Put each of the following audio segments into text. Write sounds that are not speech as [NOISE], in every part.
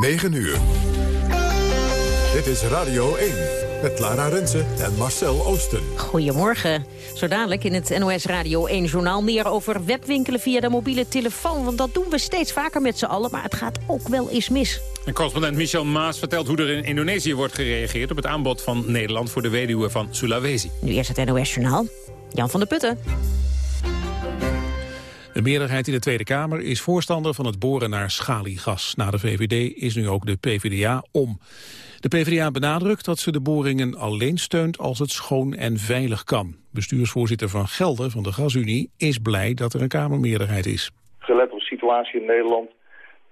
9 uur. Dit is Radio 1 met Lara Rensen en Marcel Oosten. Goedemorgen. Zo dadelijk in het NOS Radio 1-journaal meer over webwinkelen via de mobiele telefoon. Want dat doen we steeds vaker met z'n allen, maar het gaat ook wel eens mis. En correspondent Michel Maas vertelt hoe er in Indonesië wordt gereageerd... op het aanbod van Nederland voor de weduwe van Sulawesi. Nu eerst het NOS-journaal. Jan van der Putten. De meerderheid in de Tweede Kamer is voorstander van het boren naar schaliegas. Na de VVD is nu ook de PvdA om. De PvdA benadrukt dat ze de boringen alleen steunt als het schoon en veilig kan. Bestuursvoorzitter Van Gelder van de Gasunie is blij dat er een Kamermeerderheid is. Gelet op de situatie in Nederland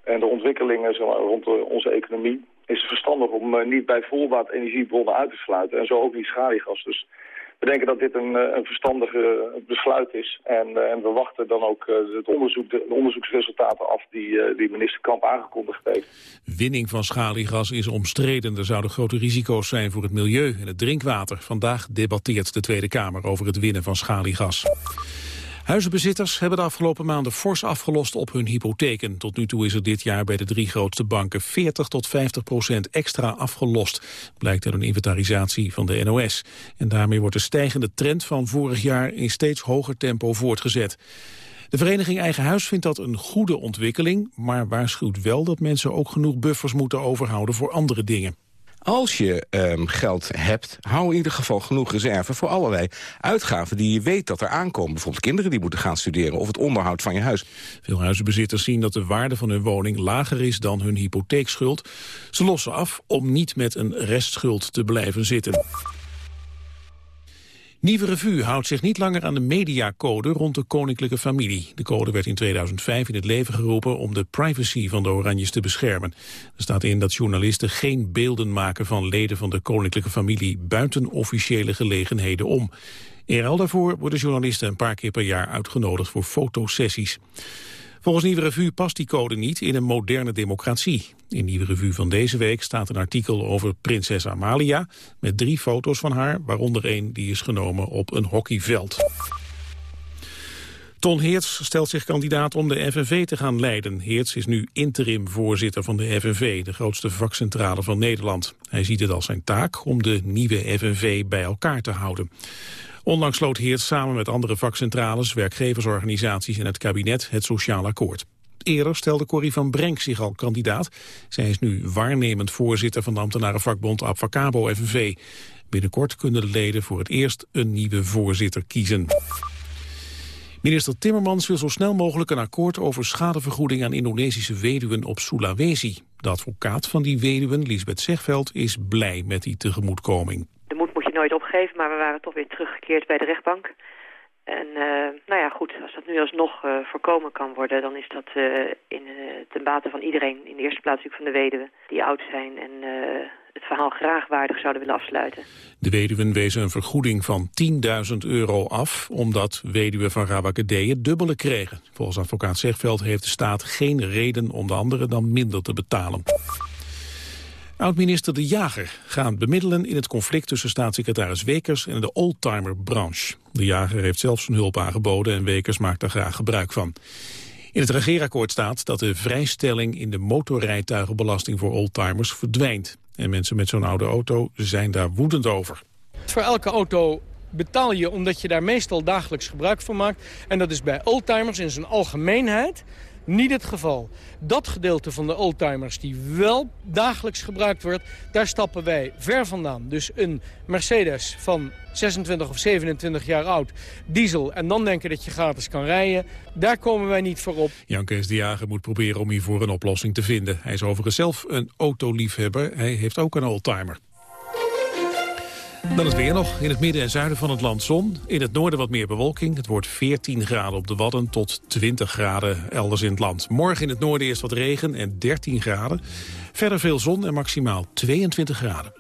en de ontwikkelingen rond onze economie... is het verstandig om eh, niet bij voorbaat energiebronnen uit te sluiten en zo ook niet schaliegas. Dus we denken dat dit een, eh, een verstandige besluit is. En, eh, en we wachten dan ook eh, het onderzoek, de, onderzoeksresultaten af die, die minister Kamp aangekondigd heeft. Winning van schaliegas is omstreden. Er zouden grote risico's zijn voor het milieu en het drinkwater. Vandaag debatteert de Tweede Kamer over het winnen van schaliegas. Huizenbezitters hebben de afgelopen maanden fors afgelost op hun hypotheken. Tot nu toe is er dit jaar bij de drie grootste banken 40 tot 50 procent extra afgelost. Blijkt uit een inventarisatie van de NOS. En daarmee wordt de stijgende trend van vorig jaar in steeds hoger tempo voortgezet. De vereniging Eigen Huis vindt dat een goede ontwikkeling, maar waarschuwt wel dat mensen ook genoeg buffers moeten overhouden voor andere dingen. Als je um, geld hebt, hou in ieder geval genoeg reserve... voor allerlei uitgaven die je weet dat er aankomen. Bijvoorbeeld kinderen die moeten gaan studeren of het onderhoud van je huis. Veel huizenbezitters zien dat de waarde van hun woning lager is dan hun hypotheekschuld. Ze lossen af om niet met een restschuld te blijven zitten. Nieuwe Revue houdt zich niet langer aan de mediacode rond de koninklijke familie. De code werd in 2005 in het leven geroepen om de privacy van de Oranjes te beschermen. Er staat in dat journalisten geen beelden maken van leden van de koninklijke familie buiten officiële gelegenheden om. Eerder daarvoor worden journalisten een paar keer per jaar uitgenodigd voor fotosessies. Volgens Nieuwe Revue past die code niet in een moderne democratie. In Nieuwe Revue van deze week staat een artikel over prinses Amalia... met drie foto's van haar, waaronder één die is genomen op een hockeyveld. Ton Heerts stelt zich kandidaat om de FNV te gaan leiden. Heerts is nu interim voorzitter van de FNV, de grootste vakcentrale van Nederland. Hij ziet het als zijn taak om de nieuwe FNV bij elkaar te houden. Onlangs sloot Heert samen met andere vakcentrales, werkgeversorganisaties en het kabinet het sociaal akkoord. Eerder stelde Corrie van Brenk zich al kandidaat. Zij is nu waarnemend voorzitter van de ambtenarenvakbond Abfacabo FNV. Binnenkort kunnen de leden voor het eerst een nieuwe voorzitter kiezen. Minister Timmermans wil zo snel mogelijk een akkoord over schadevergoeding aan Indonesische weduwen op Sulawesi. De advocaat van die weduwen, Lisbeth Zegveld, is blij met die tegemoetkoming nooit opgegeven, maar we waren toch weer teruggekeerd bij de rechtbank. En uh, nou ja, goed, als dat nu alsnog uh, voorkomen kan worden... dan is dat uh, in, ten bate van iedereen. In de eerste plaats natuurlijk van de weduwen die oud zijn... en het verhaal graag waardig zouden willen afsluiten. De weduwen wezen een vergoeding van 10.000 euro af... omdat weduwen van Rabakadee dubbele kregen. Volgens advocaat Zegveld heeft de staat geen reden om de anderen dan minder te betalen. Oud-minister De Jager gaat bemiddelen in het conflict tussen staatssecretaris Wekers en de oldtimer-branche. De Jager heeft zelfs zijn hulp aangeboden en Wekers maakt daar graag gebruik van. In het regeerakkoord staat dat de vrijstelling in de motorrijtuigenbelasting voor oldtimers verdwijnt. En mensen met zo'n oude auto zijn daar woedend over. Voor elke auto betaal je omdat je daar meestal dagelijks gebruik van maakt. En dat is bij oldtimers in zijn algemeenheid niet het geval. Dat gedeelte van de oldtimers die wel dagelijks gebruikt wordt, daar stappen wij ver vandaan. Dus een Mercedes van 26 of 27 jaar oud, diesel... en dan denken dat je gratis kan rijden, daar komen wij niet voor op. Jan Kees de Jager moet proberen om hiervoor een oplossing te vinden. Hij is overigens zelf een autoliefhebber, hij heeft ook een oldtimer. Dan het weer nog. In het midden en zuiden van het land zon. In het noorden wat meer bewolking. Het wordt 14 graden op de Wadden tot 20 graden elders in het land. Morgen in het noorden eerst wat regen en 13 graden. Verder veel zon en maximaal 22 graden.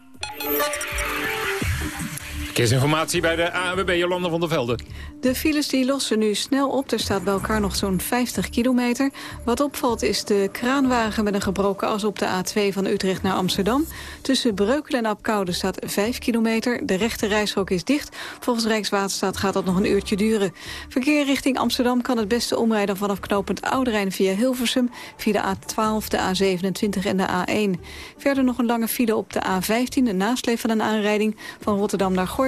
Verkeersinformatie bij de ANWB Jolanda van der Velde. De files die lossen nu snel op. Er staat bij elkaar nog zo'n 50 kilometer. Wat opvalt is de kraanwagen met een gebroken as op de A2 van Utrecht naar Amsterdam. Tussen Breukelen en Apkoude staat 5 kilometer. De rechte reishok is dicht. Volgens Rijkswaterstaat gaat dat nog een uurtje duren. Verkeer richting Amsterdam kan het beste omrijden vanaf knooppunt Ouderijn via Hilversum. Via de A12, de A27 en de A1. Verder nog een lange file op de A15, de nasleep van een aanrijding van Rotterdam naar Gorkum...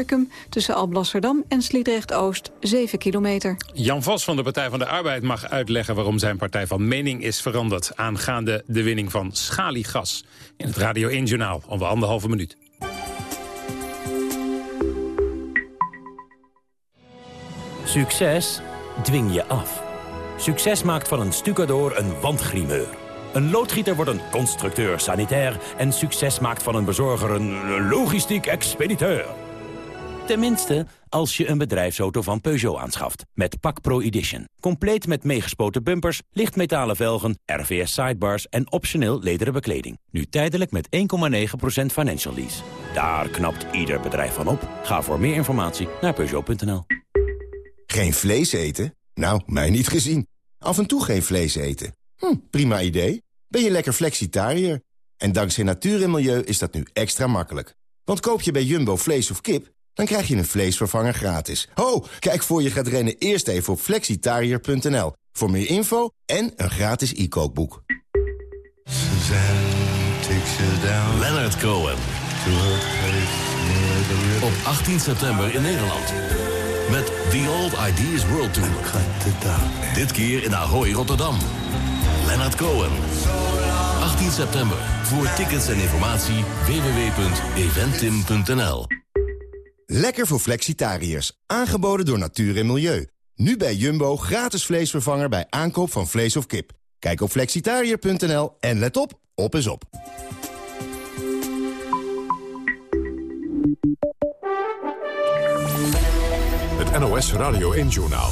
tussen Alblasserdam en Sliedrecht-Oost, 7 kilometer. Jan Vos van de Partij van de Arbeid mag uitleggen... waarom zijn partij van mening is veranderd... aangaande de winning van schaliegas. In het Radio 1-journaal, om anderhalve minuut. Succes dwing je af. Succes maakt van een stucador een wandgrimeur. Een loodgieter wordt een constructeur sanitair... en succes maakt van een bezorger een logistiek expediteur. Tenminste, als je een bedrijfsauto van Peugeot aanschaft. Met Pak Pro Edition. Compleet met meegespoten bumpers, lichtmetalen velgen, RVS sidebars en optioneel lederen bekleding. Nu tijdelijk met 1,9% financial lease. Daar knapt ieder bedrijf van op. Ga voor meer informatie naar Peugeot.nl. Geen vlees eten? Nou, mij niet gezien. Af en toe geen vlees eten. Hm, prima idee. Ben je lekker flexitariër? En dankzij natuur en milieu is dat nu extra makkelijk. Want koop je bij Jumbo vlees of kip, dan krijg je een vleesvervanger gratis. Ho, kijk voor je gaat rennen eerst even op flexitariër.nl. Voor meer info en een gratis e-kookboek. Leonard Cohen. Op 18 september in Nederland. Met The Old Ideas World Tour. Dit keer in Ahoy, Rotterdam. Leonard Cohen. 18 september. Voor tickets en informatie www.eventim.nl Lekker voor flexitariërs. Aangeboden door Natuur en Milieu. Nu bij Jumbo gratis vleesvervanger bij aankoop van vlees of kip. Kijk op flexitariër.nl en let op, op is op. Het NOS Radio 1-journaal.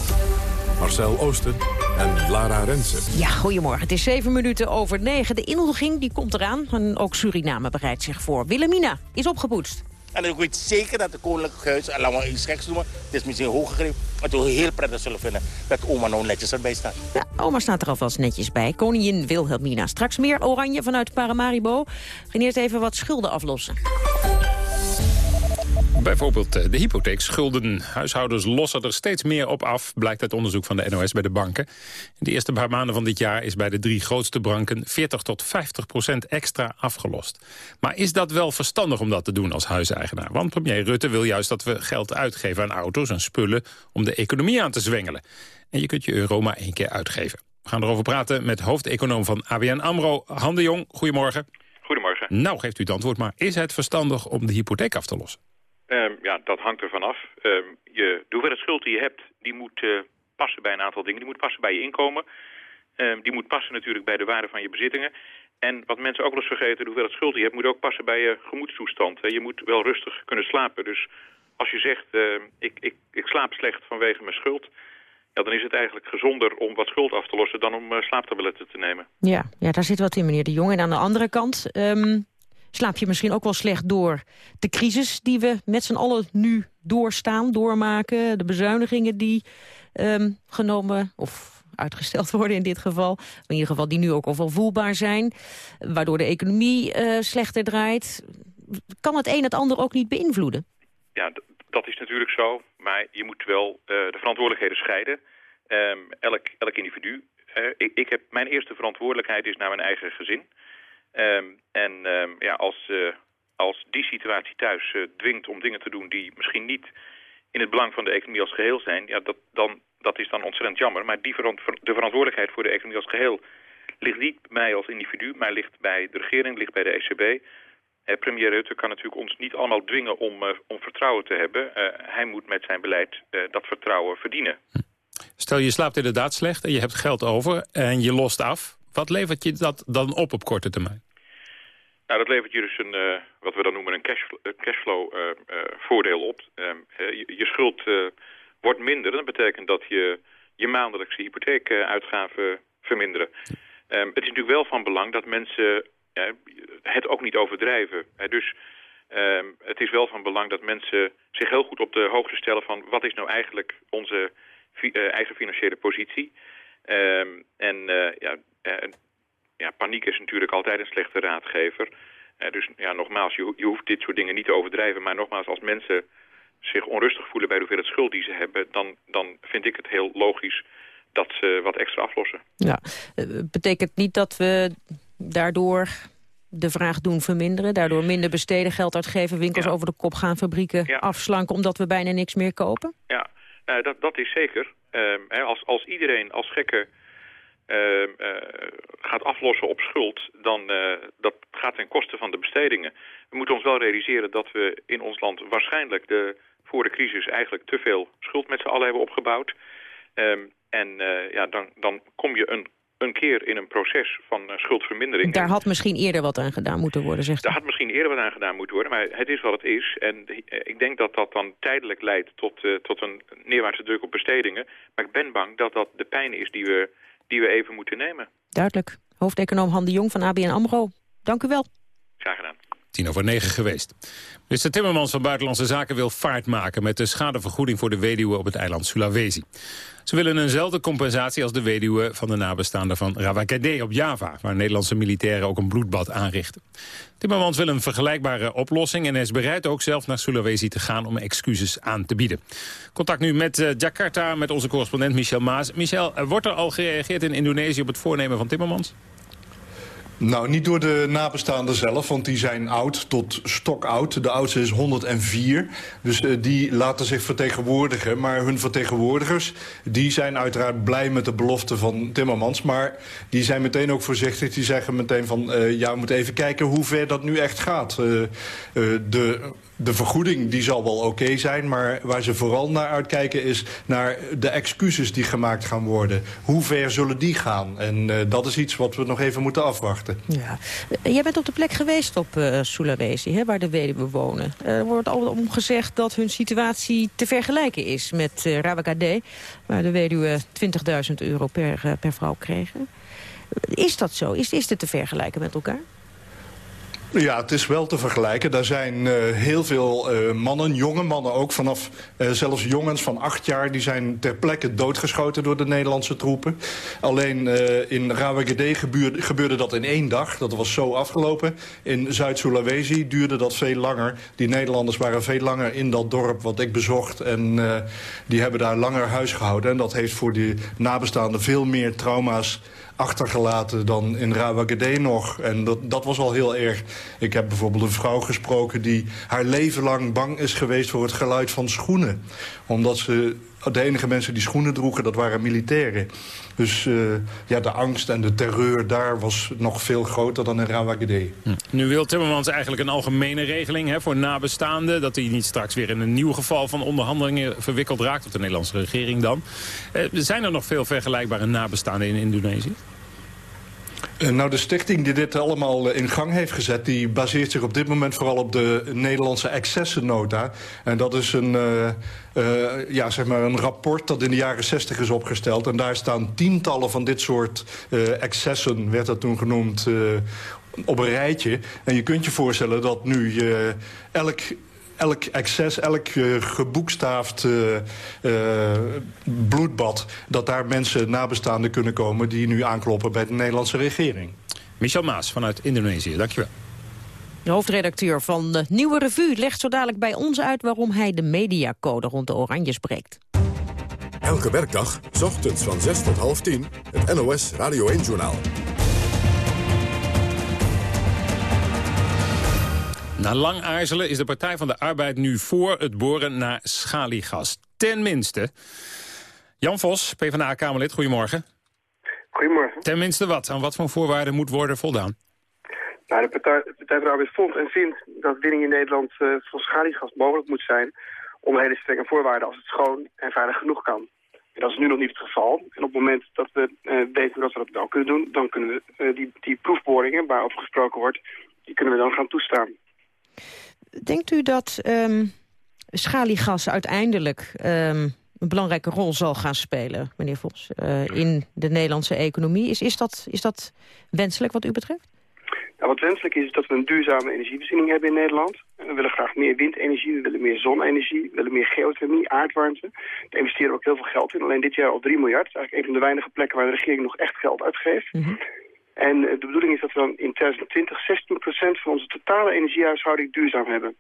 Marcel Oosten en Lara Rensen. Ja, goedemorgen. Het is zeven minuten over negen. De inhuldiging die komt eraan en ook Suriname bereidt zich voor. Willemina is opgepoetst. En ik weet zeker dat de Koninklijk Huis, en laten we iets geks noemen, het is misschien hoog gegrepen, maar we heel prettig zullen vinden dat oma nou netjes erbij staat. Oma staat er alvast netjes bij. Koningin Wilhelmina. Straks meer oranje vanuit Paramaribo. Gaan eerst even wat schulden aflossen. Bijvoorbeeld eh, de hypotheekschulden. Huishoudens lossen er steeds meer op af, blijkt uit onderzoek van de NOS bij de banken. In de eerste paar maanden van dit jaar is bij de drie grootste banken 40 tot 50 procent extra afgelost. Maar is dat wel verstandig om dat te doen als huiseigenaar? Want premier Rutte wil juist dat we geld uitgeven aan auto's en spullen om de economie aan te zwengelen. En je kunt je euro maar één keer uitgeven. We gaan erover praten met hoofdeconoom van ABN AMRO, Han de Jong. Goedemorgen. Goedemorgen. Nou, geeft u het antwoord maar. Is het verstandig om de hypotheek af te lossen? Um, ja, dat hangt ervan af. Um, je, de hoeveelheid schuld die je hebt, die moet uh, passen bij een aantal dingen. Die moet passen bij je inkomen. Um, die moet passen natuurlijk bij de waarde van je bezittingen. En wat mensen ook wel eens vergeten, de hoeveelheid schuld die je hebt... moet ook passen bij je gemoedstoestand. Je moet wel rustig kunnen slapen. Dus als je zegt, ik, ik, ik slaap slecht vanwege mijn schuld... Ja, dan is het eigenlijk gezonder om wat schuld af te lossen... dan om uh, slaaptabletten te nemen. Ja, ja, daar zit wat in, meneer De Jong. En aan de andere kant... slaap je misschien ook wel slecht door de crisis die we met z'n allen nu doorstaan, doormaken. De bezuinigingen die um, genomen of uitgesteld [LAUGHS] worden in dit geval. In ieder geval die nu ook al wel voelbaar zijn. Waardoor de economie uh, slechter draait. Kan het een het ander ook niet beïnvloeden? Ja, dat is natuurlijk zo. Maar je moet wel uh, de verantwoordelijkheden scheiden. Um, elk, elk individu. Uh, ik, ik heb, mijn eerste verantwoordelijkheid is naar mijn eigen gezin. Um, en um, ja, als, uh, als die situatie thuis uh, dwingt om dingen te doen die misschien niet in het belang van de economie als geheel zijn, ja, dat, dan, dat is dan ontzettend jammer. Maar die verant de verantwoordelijkheid voor de economie als geheel ligt niet bij mij als individu, maar ligt bij de regering, ligt bij de ECB. Eh, premier Rutte kan natuurlijk ons niet allemaal dwingen om, om vertrouwen te hebben. Hij moet met zijn beleid dat vertrouwen verdienen. Stel je slaapt inderdaad slecht en je hebt geld over en je lost af. Wat levert je dat dan op op korte termijn? Nou, dat levert je dus een, uh, wat we dan noemen een cashflow, cashflow uh, voordeel op. Je, je, schuld wordt minder. Dat betekent dat je je maandelijkse hypotheekuitgaven verminderen. Um, het is natuurlijk wel van belang dat mensen het ook niet overdrijven. dus Ehm, het is wel van belang dat mensen zich heel goed op de hoogte stellen van wat is nou eigenlijk onze eh, eigen financiële positie. Ehm, en eh, ja, eh, ja, paniek is natuurlijk altijd een slechte raadgever. Eh, dus ja, nogmaals, je, ho- je hoeft dit soort dingen niet te overdrijven. Maar nogmaals, als mensen zich onrustig voelen bij de hoeveelheid schuld die ze hebben... dan, dan vind ik het heel logisch dat ze wat extra aflossen. Ja, eh, betekent niet dat we daardoor de vraag doen verminderen... daardoor minder besteden, geld uitgeven, winkels over de kop gaan... fabrieken afslanken omdat we bijna niks meer kopen? Ja, dat, dat is zeker. Ehm, hè, als, als iedereen als gekke eh, gaat aflossen op schuld, dan uh, dat gaat ten koste van de bestedingen. We moeten ons wel realiseren dat we in ons land waarschijnlijk de, voor de crisis eigenlijk te veel schuld met z'n allen hebben opgebouwd. Um, en uh, ja, dan, dan kom je een, een keer in een proces van uh, schuldvermindering. Daar had misschien eerder wat aan gedaan moeten worden, zegt Daar had misschien eerder wat aan gedaan moeten worden, maar het is wat het is. En ik denk dat dat dan tijdelijk leidt tot, tot een neerwaartse druk op bestedingen. Maar ik ben bang dat dat de pijn is die we, die we even moeten nemen. Duidelijk. Hoofdeconoom Han de Jong van ABN AMRO. Dank u wel. Graag gedaan. Tien over negen geweest. Minister Timmermans van Buitenlandse Zaken wil vaart maken... met de schadevergoeding voor de weduwe op het eiland Sulawesi. Ze willen eenzelfde compensatie als de weduwe van de nabestaanden van Rawakede op Java... waar Nederlandse militairen ook een bloedbad aanrichten. Timmermans wil een vergelijkbare oplossing... en is bereid ook zelf naar Sulawesi te gaan om excuses aan te bieden. Contact nu met uh, Jakarta, met onze correspondent Michel Maas. Michel, uh, wordt er al gereageerd in Indonesië op het voornemen van Timmermans? Nou, niet door de nabestaanden zelf, want die zijn oud tot stokoud. De oudste is 104, dus uh, die laten zich vertegenwoordigen. Maar hun vertegenwoordigers, die zijn uiteraard blij met de belofte van Timmermans. Maar die zijn meteen ook voorzichtig. Die zeggen meteen van, uh, ja, we moeten even kijken hoe ver dat nu echt gaat. Uh, de... De vergoeding die zal wel oké zijn, maar waar ze vooral naar uitkijken is naar de excuses die gemaakt gaan worden. Hoe ver zullen die gaan? En dat is iets wat we nog even moeten afwachten. Ja. Jij bent op de plek geweest op uh, Sulawesi, hè, waar de weduwen wonen. Er wordt al om gezegd dat hun situatie te vergelijken is met uh, Rawakade, waar de weduwe 20.000 euro per, per vrouw kregen. Is dat zo? Is, is dit te vergelijken met elkaar? Ja, het is wel te vergelijken. Daar zijn uh, heel veel uh, mannen, jonge mannen ook, vanaf uh, zelfs jongens van acht jaar... die zijn ter plekke doodgeschoten door de Nederlandse troepen. Alleen in Rawagede gebeurde, gebeurde dat in één dag. Dat was zo afgelopen. In Zuid-Sulawesi duurde dat veel langer. Die Nederlanders waren veel langer in dat dorp wat ik bezocht. En die hebben daar langer huis gehouden. En dat heeft voor die nabestaanden veel meer trauma's achtergelaten dan in Rawagede nog. En dat, dat was al heel erg. Ik heb bijvoorbeeld een vrouw gesproken die haar leven lang bang is geweest voor het geluid van schoenen. Omdat ze, de enige mensen die schoenen droegen, dat waren militairen. Dus uh, ja, de angst en de terreur daar was nog veel groter dan in Rawagede. Hm. Nu wil Timmermans eigenlijk een algemene regeling hè, voor nabestaanden... dat hij niet straks weer in een nieuw geval van onderhandelingen verwikkeld raakt... of de Nederlandse regering dan. Uh, zijn er nog veel vergelijkbare nabestaanden in Indonesië? Uh, nou, de stichting die dit allemaal in gang heeft gezet... die baseert zich op dit moment vooral op de Nederlandse excessennota. En dat is een, uh, ja, zeg maar een rapport dat in de jaren 60 is opgesteld. En daar staan tientallen van dit soort excessen, werd dat toen genoemd... op een rijtje. En je kunt je voorstellen dat nu elk elk excess, elk uh, geboekstaafd uh, uh, bloedbad... dat daar mensen nabestaanden kunnen komen die nu aankloppen bij de Nederlandse regering. Michel Maas vanuit Indonesië, dankjewel. De hoofdredacteur van de Nieuwe Revue legt zo dadelijk bij ons uit... waarom hij de mediacode rond de Oranjes breekt. Elke werkdag, s ochtends van 6 tot half 10, het NOS Radio 1-journaal. Na lang aarzelen is de Partij van de Arbeid nu voor het boren naar schaliegas. Tenminste. Jan Vos, PvdA-Kamerlid, goedemorgen. Goedemorgen. Tenminste wat? Aan wat voor voorwaarden moet worden voldaan? Nou, de Partij, de Partij van de Arbeid vond en vindt dat winning in Nederland uh, van schaliegas mogelijk moet zijn... om hele strenge voorwaarden als het schoon en veilig genoeg kan. En dat is nu nog niet het geval. En op het moment dat we uh, weten dat we dat wel kunnen doen... dan kunnen we uh, die, die proefboringen waarover gesproken wordt... die kunnen we dan gaan toestaan. Denkt u dat um, schaliegas uiteindelijk um, een belangrijke rol zal gaan spelen, meneer Vos, uh, in de Nederlandse economie? Is, is, dat, is dat wenselijk wat u betreft? Nou, wat wenselijk is, is dat we een duurzame energievoorziening hebben in Nederland. We willen graag meer windenergie, we willen meer zonne-energie, we willen meer geothermie, aardwarmte. Daar investeren we ook heel veel geld in. Alleen dit jaar al 3 miljard. Dat is eigenlijk een van de weinige plekken waar de regering nog echt geld uitgeeft. En de bedoeling is dat we dan in 2020 16% van onze totale energiehuishouding duurzaam hebben.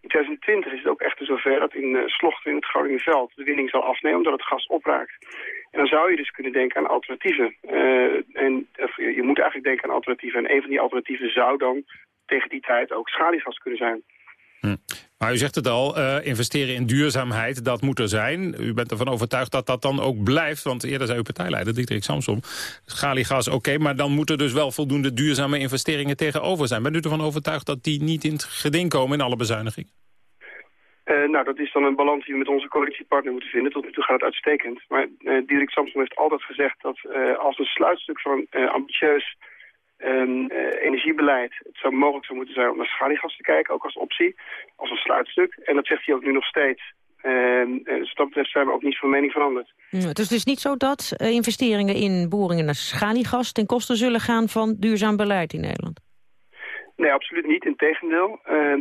In 2020 is het ook echt zover dat in uh, Slochten in het Groningenveld de winning zal afnemen omdat het gas opraakt. En dan zou je dus kunnen denken aan alternatieven. Uh, en je moet eigenlijk denken aan alternatieven. En een van die alternatieven zou dan tegen die tijd ook schaliegas kunnen zijn. Maar u zegt het al, uh, investeren in duurzaamheid, dat moet er zijn. U bent ervan overtuigd dat dat dan ook blijft. Want eerder zei uw partijleider, Dietrich Samsom, schaliegas oké... maar dan moeten dus wel voldoende duurzame investeringen tegenover zijn. Bent u ervan overtuigd dat die niet in het geding komen in alle bezuinigingen? Uh, nou, dat is dan een balans die we met onze coalitiepartner moeten vinden. Tot nu toe gaat het uitstekend. Maar uh, Dirk Samson heeft altijd gezegd dat als een sluitstuk van ambitieus um, energiebeleid... het zo mogelijk zou moeten zijn om naar schaliegas te kijken, ook als optie, als een sluitstuk. En dat zegt hij ook nu nog steeds. Ehm, dus dat betreft zijn we ook niet van mening veranderd. Ja, het is dus niet zo dat investeringen in boringen naar schaliegas... ten koste zullen gaan van duurzaam beleid in Nederland? Nee, absoluut niet. Integendeel. Uh,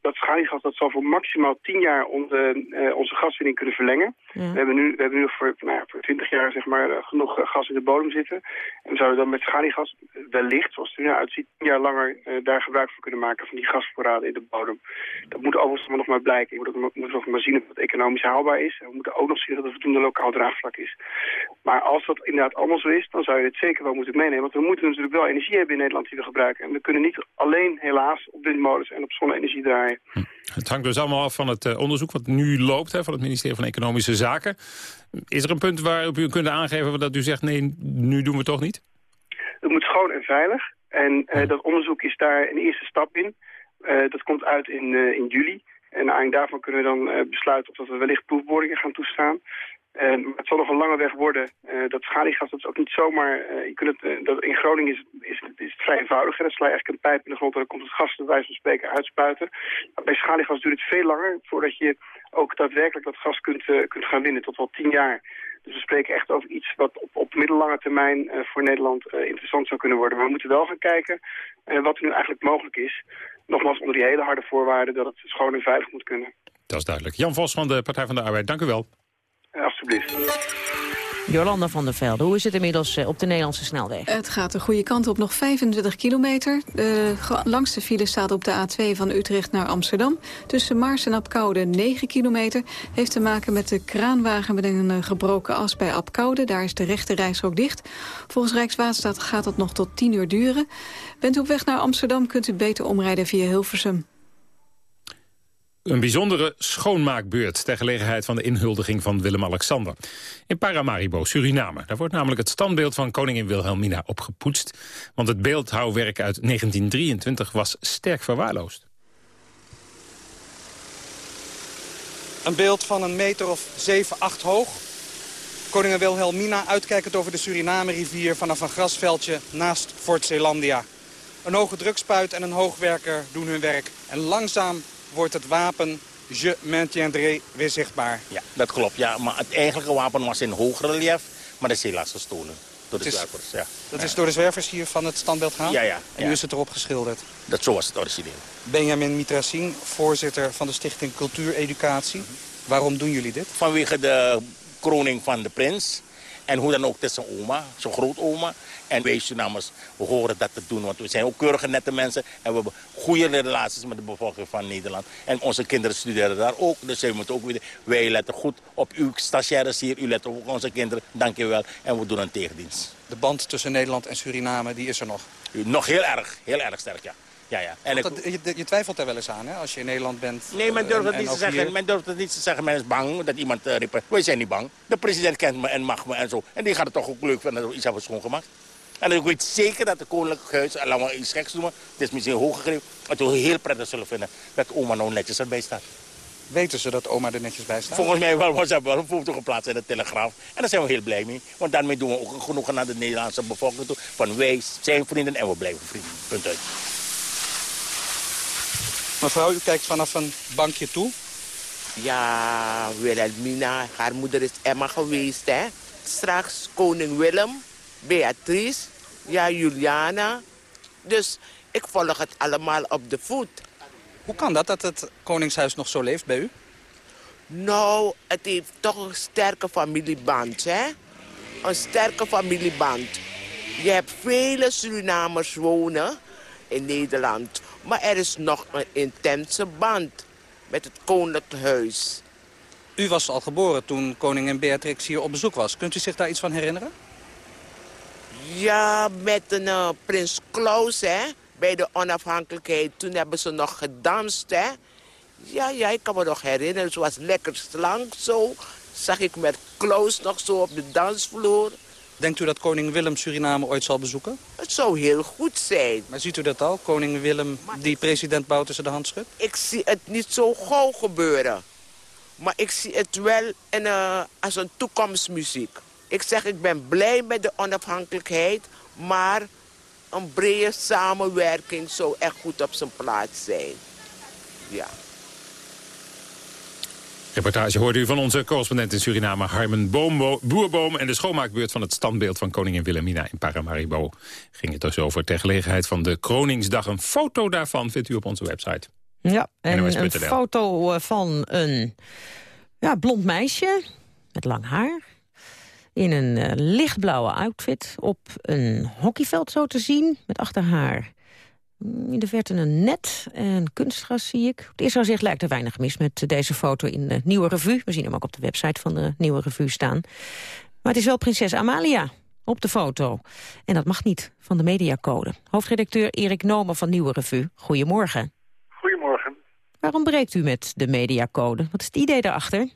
dat schaliegas dat zal voor maximaal 10 jaar onze, uh, onze gaswinning kunnen verlengen. Ja. We hebben nu, we hebben nu voor, nou ja, voor 20 jaar zeg maar, uh, genoeg gas in de bodem zitten. En we zouden dan met schaliegas wellicht, zoals het er nu uitziet, 10 jaar langer daar gebruik van kunnen maken van die gasvoorraden in de bodem. Dat moet overigens nog maar blijken. We moeten nog maar zien of het economisch haalbaar is. En we moeten ook nog zien dat er voldoende lokaal draagvlak is. Maar als dat inderdaad allemaal zo is, dan zou je het zeker wel moeten meenemen. Want we moeten natuurlijk wel energie hebben in Nederland die we gebruiken. En we kunnen niet alleen alleen helaas op windmolens en op zonne-energie draaien. Hm. Het hangt dus allemaal af van het uh, onderzoek wat nu loopt hè, van het ministerie van Economische Zaken. Is er een punt waarop u kunt aangeven dat u zegt nee, nu doen we het toch niet? Het moet schoon en veilig. En uh, dat onderzoek is daar een eerste stap in. Uh, dat komt uit in, in juli. En aanleiding daarvan kunnen we dan besluiten of dat we wellicht proefboringen gaan toestaan. Uh, het zal nog een lange weg worden. Uh, dat schaliegas dat is ook niet zomaar... Uh, je kunt het, dat in Groningen is, is, is het vrij eenvoudig. Dan sla je eigenlijk een pijp in de grond en dan komt het gas bij wijze van spreken uitspuiten. Maar bij schaliegas duurt het veel langer voordat je ook daadwerkelijk dat gas kunt, kunt gaan winnen. Tot wel tien jaar. Dus we spreken echt over iets wat op, op middellange termijn voor Nederland interessant zou kunnen worden. Maar we moeten wel gaan kijken wat er nu eigenlijk mogelijk is. Nogmaals onder die hele harde voorwaarden dat het schoon en veilig moet kunnen. Dat is duidelijk. Jan Vos van de Partij van de Arbeid, dank u wel. Alsjeblieft. Jolanda van der Velde, hoe is het inmiddels op de Nederlandse snelweg? Het gaat de goede kant op, nog 25 kilometer. De langste file staat op de A2 van Utrecht naar Amsterdam. Tussen Maars en Apkoude 9 kilometer. Heeft te maken met de kraanwagen met een gebroken as bij Apkoude. Daar is de rechte reishok dicht. Volgens Rijkswaterstaat gaat dat nog tot 10 uur duren. Bent u op weg naar Amsterdam, kunt u beter omrijden via Hilversum. Een bijzondere schoonmaakbeurt ter gelegenheid van de inhuldiging van Willem-Alexander. In Paramaribo, Suriname. Daar wordt namelijk het standbeeld van koningin Wilhelmina opgepoetst. Want het beeldhouwwerk uit 1923 was sterk verwaarloosd. Een beeld van een meter of 7, 8 hoog. Koningin Wilhelmina uitkijkend over de Suriname-rivier vanaf een grasveldje naast Fort Zeelandia. Een hoge drukspuit en een hoogwerker doen hun werk. En langzaam wordt het wapen Je maintiendrai weer zichtbaar. Ja, dat klopt. Ja. Maar het eigenlijke wapen was in hoog relief, maar dat is helaas gestolen. Door de is, zwervers, ja. Dat ja. is door de zwervers hier van het standbeeld gehaald? Ja, ja. En nu is het erop geschilderd? Dat, zo was het origineel. Benjamin Mitrassin, voorzitter van de Stichting Cultuureducatie. Mm -hmm. Waarom doen jullie dit? Vanwege de kroning van de prins. En hoe dan ook tussen oma, zijn grootoma. En wij Surinamers, we horen dat te doen. Want we zijn ook keurige nette mensen. En we hebben goede relaties met de bevolking van Nederland. En onze kinderen studeren daar ook. Dus wij moeten ook weten, wij letten goed op uw stagiaires hier. U let op onze kinderen. Dank je wel. En we doen een tegendienst. De band tussen Nederland en Suriname, die is er nog? Nog heel erg. Heel erg sterk, ja. Ja, ja. En dat, je, je, twijfelt er wel eens aan, hè, als je in Nederland bent. Nee, men durft, en, het niet te zeggen. men durft het niet te zeggen. Men is bang dat iemand uh, riep. Wij zijn niet bang. De president kent me en mag me en zo. En die gaat het toch ook leuk vinden dat we iets hebben schoongemaakt. En ik weet zeker dat de koninklijk huis, laten we iets geks noemen, het is misschien hoog gegrepen, dat we heel prettig zullen vinden dat oma nou netjes erbij staat. Weten ze dat oma er netjes bij staat? Volgens mij wel, want ze hebben wel een foto geplaatst in de Telegraaf. En daar zijn we heel blij mee. Want daarmee doen we ook genoeg naar de Nederlandse bevolking toe. Van wij zijn vrienden en we blijven vrienden. Punt uit. Mevrouw, u kijkt vanaf een bankje toe. Ja, Wilhelmina, haar moeder is Emma geweest, hè. Straks koning Willem, Beatrice, ja, Juliana. Dus ik volg het allemaal op de voet. Hoe kan dat, dat het Koningshuis nog zo leeft bij u? Nou, het heeft toch een sterke familieband, hè? Een sterke familieband. Je hebt vele Surinamers wonen in Nederland. Maar er is nog een intense band met het Koninklijk Huis. U was al geboren toen koningin Beatrix hier op bezoek was. Kunt u zich daar iets van herinneren? Ja, met een eh, prins Klaus, hè. Bij de onafhankelijkheid. Toen hebben ze nog gedanst, hè. Ja, ja, ik kan me nog herinneren. Ze was lekker slank zo. Zag ik met Klaus nog zo op de dansvloer. Denkt u dat koning Willem Suriname ooit zal bezoeken? Het zou heel goed zijn. Maar ziet u dat al, koning Willem die president Bouterse de hand schudt? Ik zie het niet zo gauw gebeuren. Maar ik zie het wel in, eh, als een toekomstmuziek. Ik zeg, ik ben blij met de onafhankelijkheid, maar een brede samenwerking zou echt goed op zijn plaats zijn. Ja. Reportage hoorde u van onze correspondent in Suriname, Harmen Boombo Boerboom... en de schoonmaakbeurt van het standbeeld van koningin Wilhelmina in Paramaribo. Ging het dus over ter gelegenheid van de Kroningsdag. Een foto daarvan vindt u op onze website. Ja, en een foto eh, van een ja, blond meisje met lang haar in een uh, lichtblauwe outfit op een hockeyveld zo te zien. Met achter haar mm, in de verte een net en kunstgras zie ik. Op het eerste gezicht lijkt er weinig mis met deze foto in de Nieuwe Revue. We zien hem ook op de website van de Nieuwe Revue staan. Maar het is wel prinses Amalia op de foto. En dat mag niet van de mediacode. Hoofdredacteur Erik Nomen van Nieuwe Revue, goedemorgen. Goedemorgen. Waarom breekt u met de mediacode? Wat is het idee daarachter?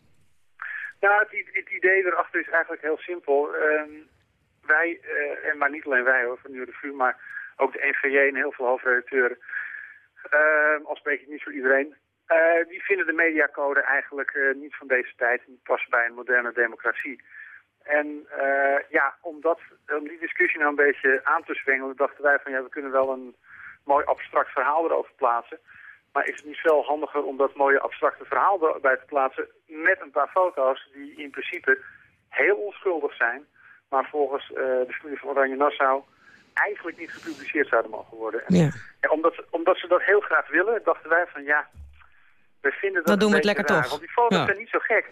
Ja, het, idee erachter is eigenlijk heel simpel. Ehm, wij, uh, en maar niet alleen wij hoor, van Nieuwe Revue, maar ook de NVJ en heel veel hoofdredacteuren, uh, al spreek ik niet voor iedereen, uh, die vinden de mediacode eigenlijk eh, niet van deze tijd en passen bij een moderne democratie. En ja, om, dat, om die discussie nou een beetje aan te zwengelen, dachten wij van ja, we kunnen wel een mooi abstract verhaal erover plaatsen. Maar is het niet veel handiger om dat mooie abstracte verhaal bij te plaatsen met een paar foto's die in principe heel onschuldig zijn, maar volgens uh, de familie van Oranje Nassau eigenlijk niet gepubliceerd zouden mogen worden. Ja. En omdat, omdat ze dat heel graag willen, dachten wij van ja, we vinden dat Dan doen we het lekker raar, toch. Want die foto's Ja. zijn niet zo gek.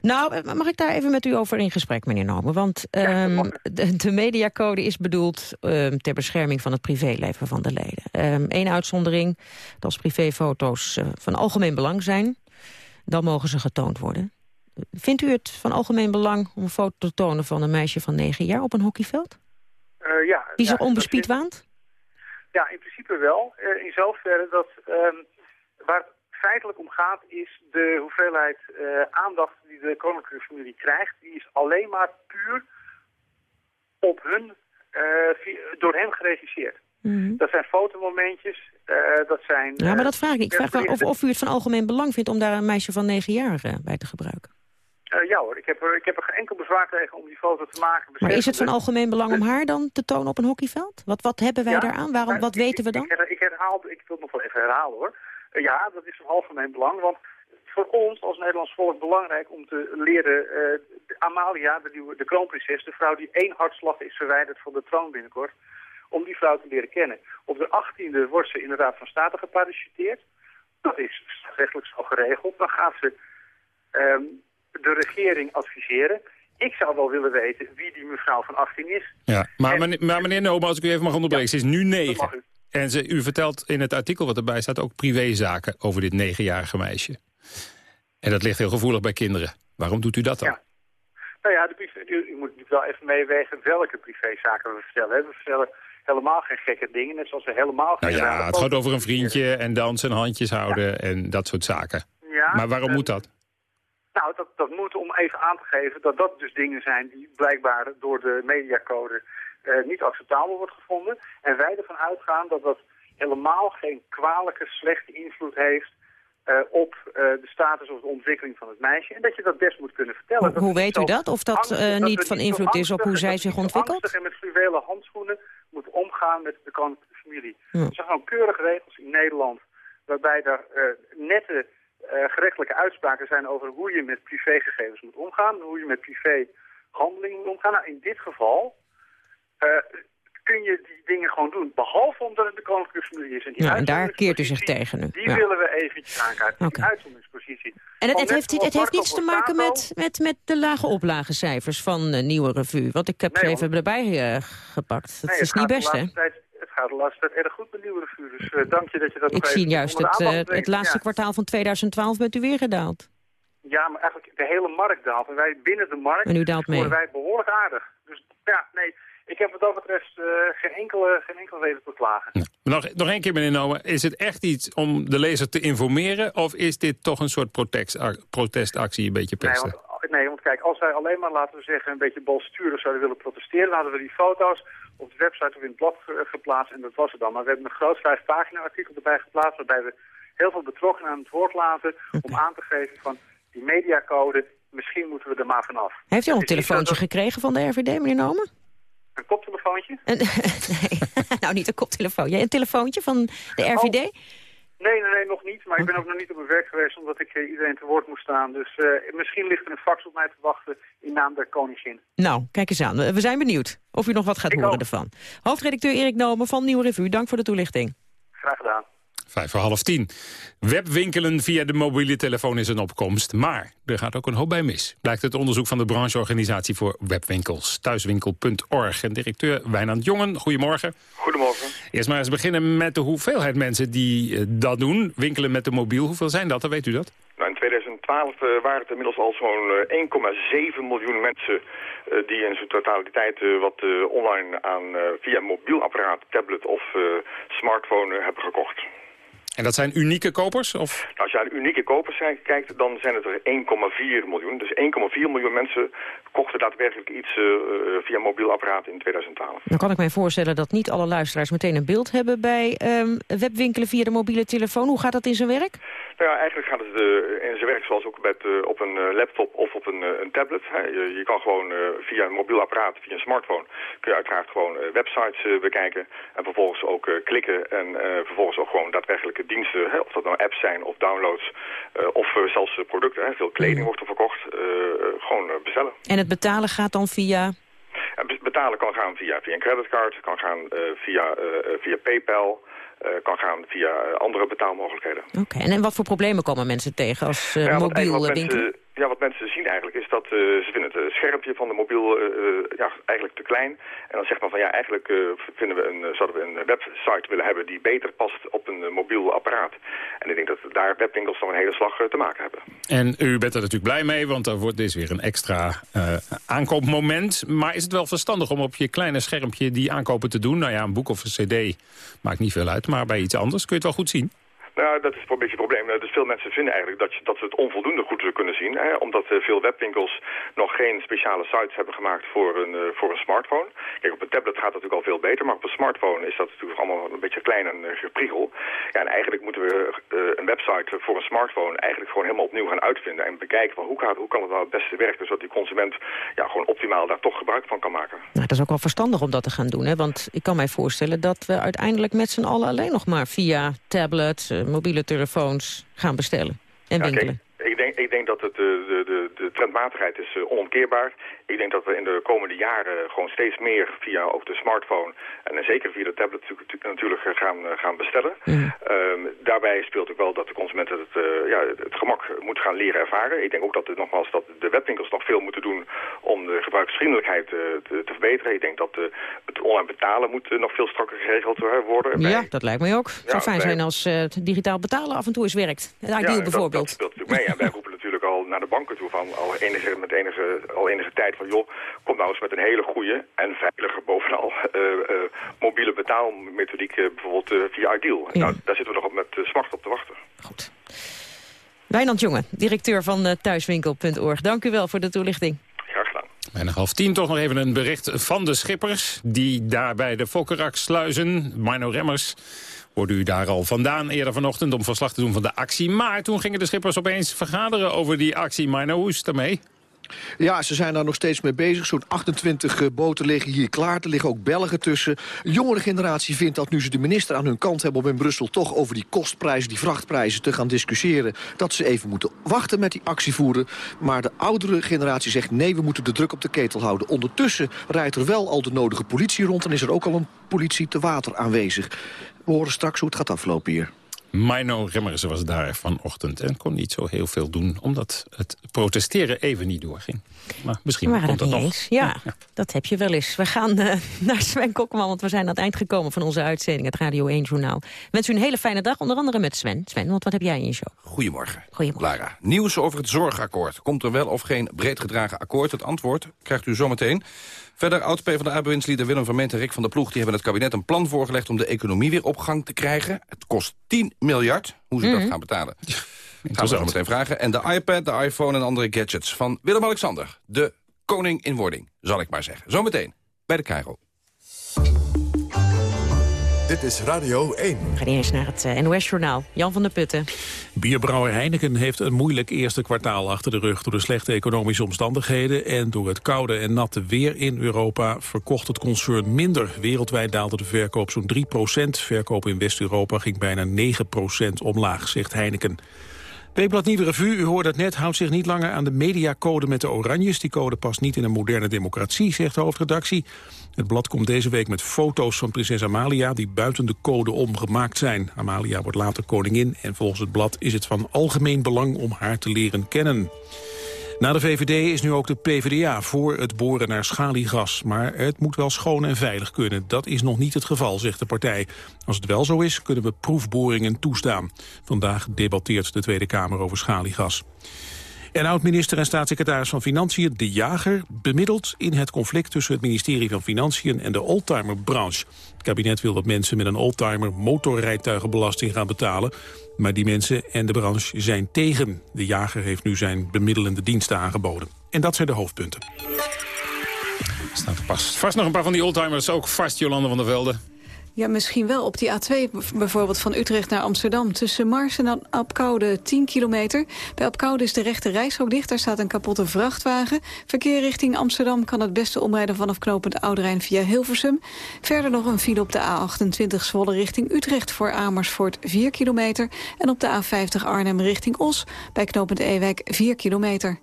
Nou, eh, mag ik daar even met u over in gesprek, meneer Nomen? Want ehm, de, de mediacode is bedoeld ehm, ter bescherming van het privéleven van de leden. Eén uitzondering, dat als privéfoto's eh, van algemeen belang zijn... dan mogen ze getoond worden. Vindt u het van algemeen belang om een foto te tonen van een meisje van negen jaar op een hockeyveld? Eh, ja, Die zich onbespied waant? Ja, in principe wel. In zoverre dat ehm, waar feitelijk om gaat is de hoeveelheid eh, aandacht die de koninklijke familie krijgt. Die is alleen maar puur op hun, eh, door hen geregisseerd. Dat zijn fotomomentjes, eh, dat zijn... Mhm. Ja, maar dat vraag ik. Ik vraag wel of, of u het van algemeen belang vindt om daar een meisje van negen jaar bij te gebruiken. Ja hoor, ik heb, er, ik heb er geen enkel bezwaar tegen om die foto te maken. Maar is het van algemeen belang om haar dan te tonen op een hockeyveld? Wat, wat hebben wij Ja, daaraan? Waarom, maar wat ik- weten we dan? Ik herhaal, ik wil het nog wel even herhalen hoor. Eh, ja, dat is van algemeen belang, want voor ons als Nederlands volk belangrijk om te leren... de Amalia, de, nieuwe, de kroonprinses, de vrouw die één hartslag is verwijderd van de troon binnenkort... om die vrouw te leren kennen. Op de 18e wordt ze in de Raad van State geparachuteerd. Dat is rechtelijk zo geregeld. Dan gaat ze ehm, de regering adviseren. Ik zou wel willen weten wie die mevrouw van 18 is. Ja, maar, meneer, maar meneer Noma, als ik u even mag onderbreken, ze is nu mag negen. u. En ze, u vertelt in het artikel wat erbij staat ook privézaken over dit negenjarige meisje. En dat ligt heel gevoelig bij kinderen. Waarom doet u dat dan? Ja. Nou ja, de privé, u, moet wel even meewegen welke privézaken we vertellen. hè. We vertellen helemaal geen gekke dingen, net zoals we helemaal geen... Nou ja, het gaat over een vriendje en dansen en handjes houden en dat soort zaken. Ja, maar waarom moet dat? Nou, dat, dat moet om even aan te geven dat dat dus dingen zijn die blijkbaar door de mediacode niet acceptabel wordt gevonden. En wij ervan uitgaan dat dat helemaal geen kwalijke, slechte invloed heeft eh, op eh, de status of de ontwikkeling van het meisje. En dat je dat best moet kunnen vertellen. Hoe, Dat hoe weet u dat? Of dat eh, niet van invloed is op hoe zij zich dat ontwikkelt? angstig en met fluwelen handschoenen moeten omgaan met de koninklijke familie. Ja. Er zijn gewoon keurige regels in Nederland waarbij er eh, nette eh, gerechtelijke uitspraken zijn over hoe je met privégegevens moet omgaan, hoe je met privéhandelingen moet omgaan. Nou, in dit geval eh, kun je die dingen gewoon doen. Behalve omdat het de koninklijke familie is. En, die Nou, en daar keert u zich tegen nu. Die Ja. willen we eventjes aankaarten. Oké. Die uitzonderingspositie. En het, het, heeft, het heeft niets te maken met, met, met de lage oplagecijfers van eh, Nieuwe Revue. Want ik heb ze even erbij eh, gepakt. Het Nee, is niet de best, hè? Het gaat de laatste tijd erg goed met Nieuwe Revue. Dus eh, dank je dat je dat Ik zie juist de het, eh, het laatste Ja. kwartaal van 2012 bent u weer gedaald. Ja, maar eigenlijk de hele markt daalt. En wij binnen de markt En u daalt mee. worden wij behoorlijk aardig. Dus ja, nee, ik heb wat dat betreft eh, geen, enkele, geen enkele reden tot klagen. Nog, nog één keer, meneer Nomen. Is het echt iets om de lezer te informeren... of is dit toch een soort protest- protestactie, een beetje Nee pesten? want, nee, want kijk, als wij alleen maar, laten we zeggen, een beetje balsturig zouden willen protesteren, hadden we die foto's op de website of in het blad ge- geplaatst en dat was het dan. Maar we hebben een groot vijf pagina artikel erbij geplaatst, waarbij we heel veel betrokkenen aan het woord laten om aan te geven van die mediacode, misschien moeten we er maar vanaf. Heeft u al een zo telefoontje dat- gekregen van de RVD, meneer Nomen? Een koptelefoontje? Een, [LAUGHS] nee, [LAUGHS] nou niet een koptelefoon. Jij een telefoontje van de Oh. RVD? Nee, nee, nee, nog niet. Maar ik ben ook nog niet op mijn werk geweest omdat ik eh, iedereen te woord moest staan. Dus eh, misschien ligt er een fax op mij te wachten in naam der koningin. Nou, kijk eens aan. We zijn benieuwd of u nog wat gaat Ik horen ook. ervan. Hoofdredacteur Erik Nomen van Nieuwe Revue, dank voor de toelichting. Graag gedaan. Vijf voor half tien. Webwinkelen via de mobiele telefoon is een opkomst. Maar er gaat ook een hoop bij mis. Blijkt het onderzoek van de brancheorganisatie voor webwinkels. Thuiswinkel.org. En directeur Wijnand Jongen, goedemorgen. Goedemorgen. Eerst maar eens beginnen met de hoeveelheid mensen die eh, dat doen. Winkelen met de mobiel. Hoeveel zijn dat? Dan weet u dat? Nou, in 2012 eh, waren het inmiddels al zo'n eh, 1,7 miljoen mensen eh, die in zijn totaliteit eh, wat eh, online aan eh, via mobielapparaat, tablet of eh, smartphone eh, hebben gekocht. En dat zijn unieke kopers? Of? Nou, als je naar de unieke kopers zijn- kijkt, dan zijn het er 1,4 miljoen. Dus 1,4 miljoen mensen kochten daadwerkelijk iets eh, eh, via mobielapparaat in 2012. Dan kan ik mij voorstellen dat niet alle luisteraars meteen een beeld hebben bij ehm, webwinkelen via de mobiele telefoon. Hoe gaat dat in zijn werk? Nou ja, eigenlijk gaat het eh, in zijn werk zoals ook met, eh, op een eh, laptop of op een, een tablet. Hè. Je, je kan gewoon via een mobiel apparaat, via een smartphone, kun je uiteraard gewoon websites bekijken. En vervolgens ook klikken en vervolgens ook gewoon daadwerkelijke diensten, hè, of dat nou apps zijn of downloads of zelfs producten. Hè. Veel kleding wordt er verkocht. gewoon bestellen. En het betalen gaat dan via... En be- betalen kan gaan via, via een creditcard, kan gaan via, via PayPal, kan gaan via eh, andere betaalmogelijkheden. Oké, en, en wat voor problemen komen mensen tegen als eh, mobiel eh, winkelen? Ja, wat mensen zien eigenlijk is dat eh, ze vinden het eh, schermpje van de mobiel eh, ja, eigenlijk te klein. En dan zegt men van ja, eigenlijk vinden we een, zouden we een website willen hebben die beter past op een mobiel apparaat. En ik denk dat daar webwinkels nog een hele slag te maken hebben. En u bent er natuurlijk blij mee, want er wordt dus weer een extra aankoopmoment. Maar is het wel verstandig om op je kleine schermpje die aankopen te doen? Nou ja, een boek of een cd maakt niet veel uit, maar bij iets anders kun je het wel goed zien. Nou, dat is een beetje het probleem. Eh, Dus veel mensen vinden eigenlijk dat, je, dat ze het onvoldoende goed kunnen zien. Hè, omdat eh, veel webwinkels nog geen speciale sites hebben gemaakt voor een, eh, voor een smartphone. Kijk, op een tablet gaat het natuurlijk al veel beter. Maar op een smartphone is dat natuurlijk allemaal een beetje klein en uh, gepriegel. Ja, en eigenlijk moeten we een website voor een smartphone eigenlijk gewoon helemaal opnieuw gaan uitvinden. En bekijken van hoe, kan het nou het beste werken. Zodat die consument ja, gewoon optimaal daar toch gebruik van kan maken. Nou, dat is ook wel verstandig om dat te gaan doen. Hè? Want ik kan mij voorstellen dat we uiteindelijk met z'n allen alleen nog maar via tablets, uh, mobiele telefoons gaan bestellen en ja, winkelen. Ik, denk, ik denk dat het, de, de, de, de trendmatigheid is uh, onomkeerbaar. Ik denk dat we in de komende jaren gewoon steeds meer via ook de smartphone en zeker via de tablet natuurlijk gaan, gaan bestellen. Mm. Um, daarbij speelt ook wel dat de consumenten het, uh, ja, het gemak moeten gaan leren ervaren. Ik denk ook dat, het, nogmaals, dat de webwinkels nog veel moeten doen om de gebruiksvriendelijkheid uh, te, te, verbeteren. Ik denk dat uh, het online betalen moet nog veel strakker geregeld worden. Ja, dat lijkt mij ook. Het ja, zou fijn bij... zijn als het digitaal betalen af en toe eens werkt. Het ideal ja, bijvoorbeeld. Dat, dat speelt natuurlijk mee. En wij roepen naar de banken toe van al enige, met enige, al enige tijd van joh, kom nou eens met een hele goede en veilige bovenal uh, [LAUGHS] uh, mobiele betaalmethodiek, uh, bijvoorbeeld via Ideal. Ja. Nou, daar zitten we nog op met smart op te wachten. Goed. Wijnand Jonge, directeur van thuiswinkel.org. Dank u wel voor de toelichting. Graag gedaan. Bijna half tien toch nog even een bericht van de schippers... die daar bij de Fokkerak sluizen, Mino Remmers... hoorde u daar al vandaan eerder vanochtend om verslag te doen van de actie. Maar toen gingen de schippers opeens vergaderen over die actie. Mino, hoe is het ermee? Ja, ze zijn daar nog steeds mee bezig. Zo'n 28 uh, boten liggen hier klaar. Er liggen ook Belgen tussen. De jongere generatie vindt dat nu ze de minister aan hun kant hebben... om in Brussel toch over die kostprijzen, die vrachtprijzen te gaan discussiëren... dat ze even moeten wachten met die actie voeren. Maar de oudere generatie zegt nee, we moeten de druk op de ketel houden. Ondertussen rijdt er wel al de nodige politie rond... en is er ook al een politie te water aanwezig. We horen straks hoe het gaat aflopen hier. Mino Remmersen was daar vanochtend en kon niet zo heel veel doen... omdat het protesteren even niet doorging. Maar misschien maar komt dat nog. Eens. Ja, ja, dat heb je wel eens. We gaan uh, [LAUGHS] naar Sven Kokman, want we zijn aan het eind gekomen... van onze uitzending, het Radio 1-journaal. Wens u een hele fijne dag, onder andere met Sven. Sven, want wat heb jij in je show? Goedemorgen. Goedemorgen. Lara, nieuws over het zorgakkoord. Komt er wel of geen breed gedragen akkoord? Het antwoord krijgt u zometeen. Verder oud-PVDA-bewindslieden Willem van Meent en Rick van der Ploeg... die hebben het kabinet een plan voorgelegd om de economie weer op gang te krijgen. Het kost 10 miljard. Hoe ze Mhm. dat gaan betalen. Gaan we zo meteen vragen. En de iPad, de iPhone en andere gadgets van Willem-Alexander. De koning in wording, zal ik maar zeggen. Zometeen bij de Cairo. Dit is Radio 1. We gaan eerst naar het uh, NOS-journaal. Jan van der Putten. Bierbrouwer Heineken heeft een moeilijk eerste kwartaal achter de rug... door de slechte economische omstandigheden en door het koude en natte weer in Europa... verkocht het concern minder. Wereldwijd daalde de verkoop zo'n 3% Verkoop in West-Europa ging bijna 9% omlaag, zegt Heineken. Weekblad Nieuwe Revue, u hoorde het net, houdt zich niet langer aan de mediacode met de oranjes. Die code past niet in een moderne democratie, zegt de hoofdredactie. Het blad komt deze week met foto's van prinses Amalia... die buiten de code omgemaakt zijn. Amalia wordt later koningin en volgens het blad is het van algemeen belang... om haar te leren kennen. Na de VVD is nu ook de PvdA voor het boren naar schaliegas. Maar het moet wel schoon en veilig kunnen. Dat is nog niet het geval, zegt de partij. Als het wel zo is, kunnen we proefboringen toestaan. Vandaag debatteert de Tweede Kamer over schaliegas. En oud-minister en staatssecretaris van Financiën De Jager bemiddelt in het conflict tussen het ministerie van Financiën en de oldtimerbranche. Het kabinet wil dat mensen met een oldtimer motorrijtuigenbelasting gaan betalen. Maar die mensen en de branche zijn tegen. De Jager heeft nu zijn bemiddelende diensten aangeboden. En dat zijn de hoofdpunten. Staat vast. Vast nog een paar van die oldtimers, ook vast Jolande van der Velde. Ja, misschien wel op die A2 bijvoorbeeld van Utrecht naar Amsterdam. Tussen Mars en Apkoude 10 kilometer. Bij Apkoude is de rechte reishok dicht. Daar staat een kapotte vrachtwagen. Verkeer richting Amsterdam kan het beste omrijden vanaf knooppunt Ouderijn via Hilversum. Verder nog een file op de A28 Zwolle richting Utrecht voor Amersfoort 4 kilometer. En op de A50 Arnhem richting Os bij knooppunt Ewijk 4 kilometer.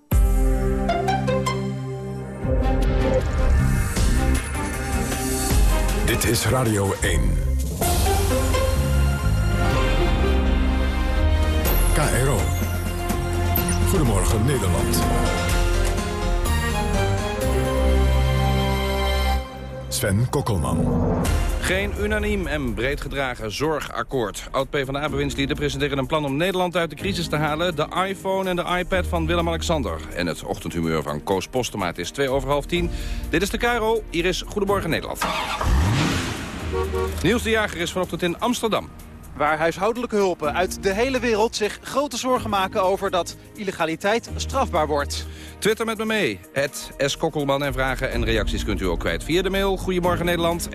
Dit is Radio 1. KRO. Goedemorgen Nederland. Sven Kokkelman. Geen unaniem en breed gedragen zorgakkoord. Oud-PVDA-bewindslieden presenteren een plan om Nederland uit de crisis te halen. De iPhone en de iPad van Willem-Alexander. En het ochtendhumeur van Koos Postema. Is twee over half tien. Dit is de Caro. Hier is Goedemorgen Nederland. Niels de Jager is vanochtend in Amsterdam. Waar huishoudelijke hulpen uit de hele wereld zich grote zorgen maken over dat illegaliteit strafbaar wordt. Twitter met me mee. Het S. Kokkelman en vragen en reacties kunt u ook kwijt via de mail. Goedemorgen Nederland,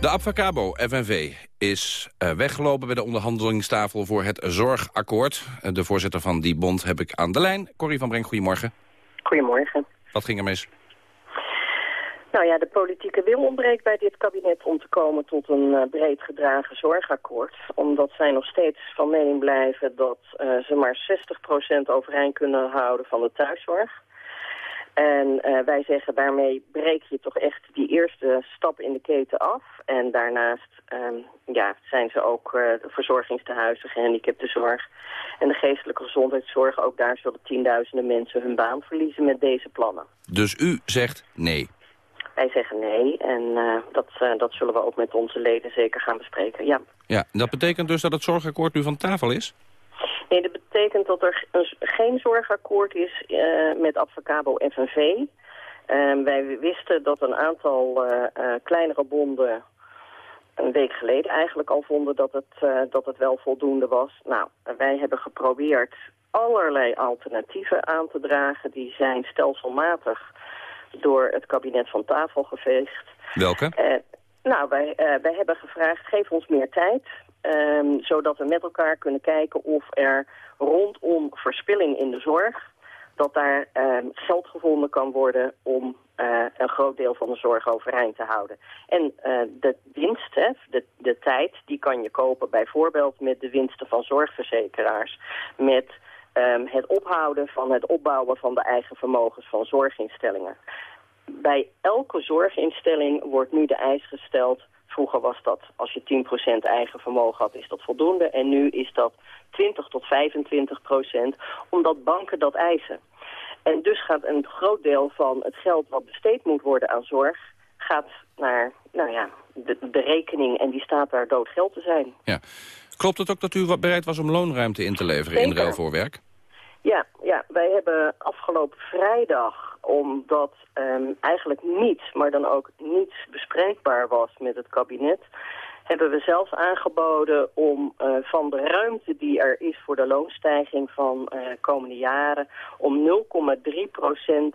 De Abfacabo FNV is uh, weggelopen bij de onderhandelingstafel voor het zorgakkoord. Uh, de voorzitter van die bond heb ik aan de lijn. Corrie van Brink, goedemorgen. Goedemorgen. Wat ging er mis? Nou ja, de politieke wil ontbreekt bij dit kabinet om te komen tot een uh, breed gedragen zorgakkoord. Omdat zij nog steeds van mening blijven dat uh, ze maar 60% overeind kunnen houden van de thuiszorg. En uh, wij zeggen daarmee breek je toch echt die eerste stap in de keten af. En daarnaast um, ja, zijn ze ook de verzorgingstehuizen, gehandicaptenzorg en de geestelijke gezondheidszorg. Ook daar zullen tienduizenden mensen hun baan verliezen met deze plannen. Dus u zegt nee? Wij zeggen nee en uh, dat, uh, dat zullen we ook met onze leden zeker gaan bespreken, ja. Ja, dat betekent dus dat het zorgakkoord nu van tafel is? Nee, dat betekent dat er een, geen zorgakkoord is uh, met Advocabo FNV. wij wisten dat een aantal kleinere bonden een week geleden eigenlijk al vonden dat het, dat het wel voldoende was. Nou, wij hebben geprobeerd allerlei alternatieven aan te dragen. Die zijn stelselmatig door het kabinet van tafel geveegd. Welke? Nou, wij, wij hebben gevraagd, geef ons meer tijd. Ehm, zodat we met elkaar kunnen kijken of er rondom verspilling in de zorg dat daar ehm, geld gevonden kan worden om eh, een groot deel van de zorg overeind te houden. En eh, de winst, de, de tijd, die kan je kopen bijvoorbeeld met de winsten van zorgverzekeraars. Met ehm, het ophouden van het opbouwen van de eigen vermogens van zorginstellingen. Bij elke zorginstelling wordt nu de eis gesteld Vroeger was dat, als je 10% eigen vermogen had, is dat voldoende. En nu is dat 20 tot 25%, omdat banken dat eisen. En dus gaat een groot deel van het geld wat besteed moet worden aan zorg... gaat naar nou ja, de, de rekening en die staat daar doodgeld te zijn. Ja. Klopt het ook dat u bereid was om loonruimte in te leveren in ruil voor werk? Ja, ja, wij hebben afgelopen vrijdag, omdat um, eigenlijk niets, maar dan ook niets bespreekbaar was met het kabinet, hebben we zelf aangeboden om uh, van de ruimte die er is voor de loonstijging van uh, komende jaren om 0,3%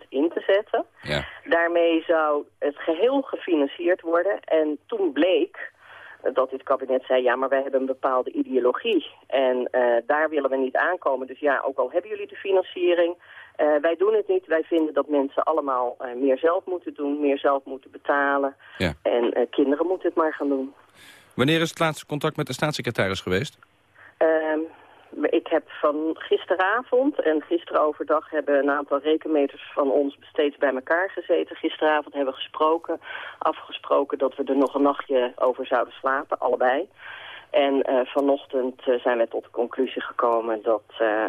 in te zetten. Ja. Daarmee zou het geheel gefinancierd worden en toen bleek dat dit kabinet zei, ja, maar wij hebben een bepaalde ideologie. En uh, daar willen we niet aankomen. Dus ja, ook al hebben jullie de financiering, uh, wij doen het niet. Wij vinden dat mensen allemaal uh, meer zelf moeten doen, meer zelf moeten betalen. Ja. En kinderen moeten het maar gaan doen. Wanneer is het laatste contact met de staatssecretaris geweest? Ehm, ik heb van gisteravond en gisteren overdag hebben een aantal rekenmeters van ons steeds bij elkaar gezeten. Gisteravond hebben we gesproken, afgesproken dat we er nog een nachtje over zouden slapen, allebei. En uh, vanochtend uh, zijn we tot de conclusie gekomen dat uh,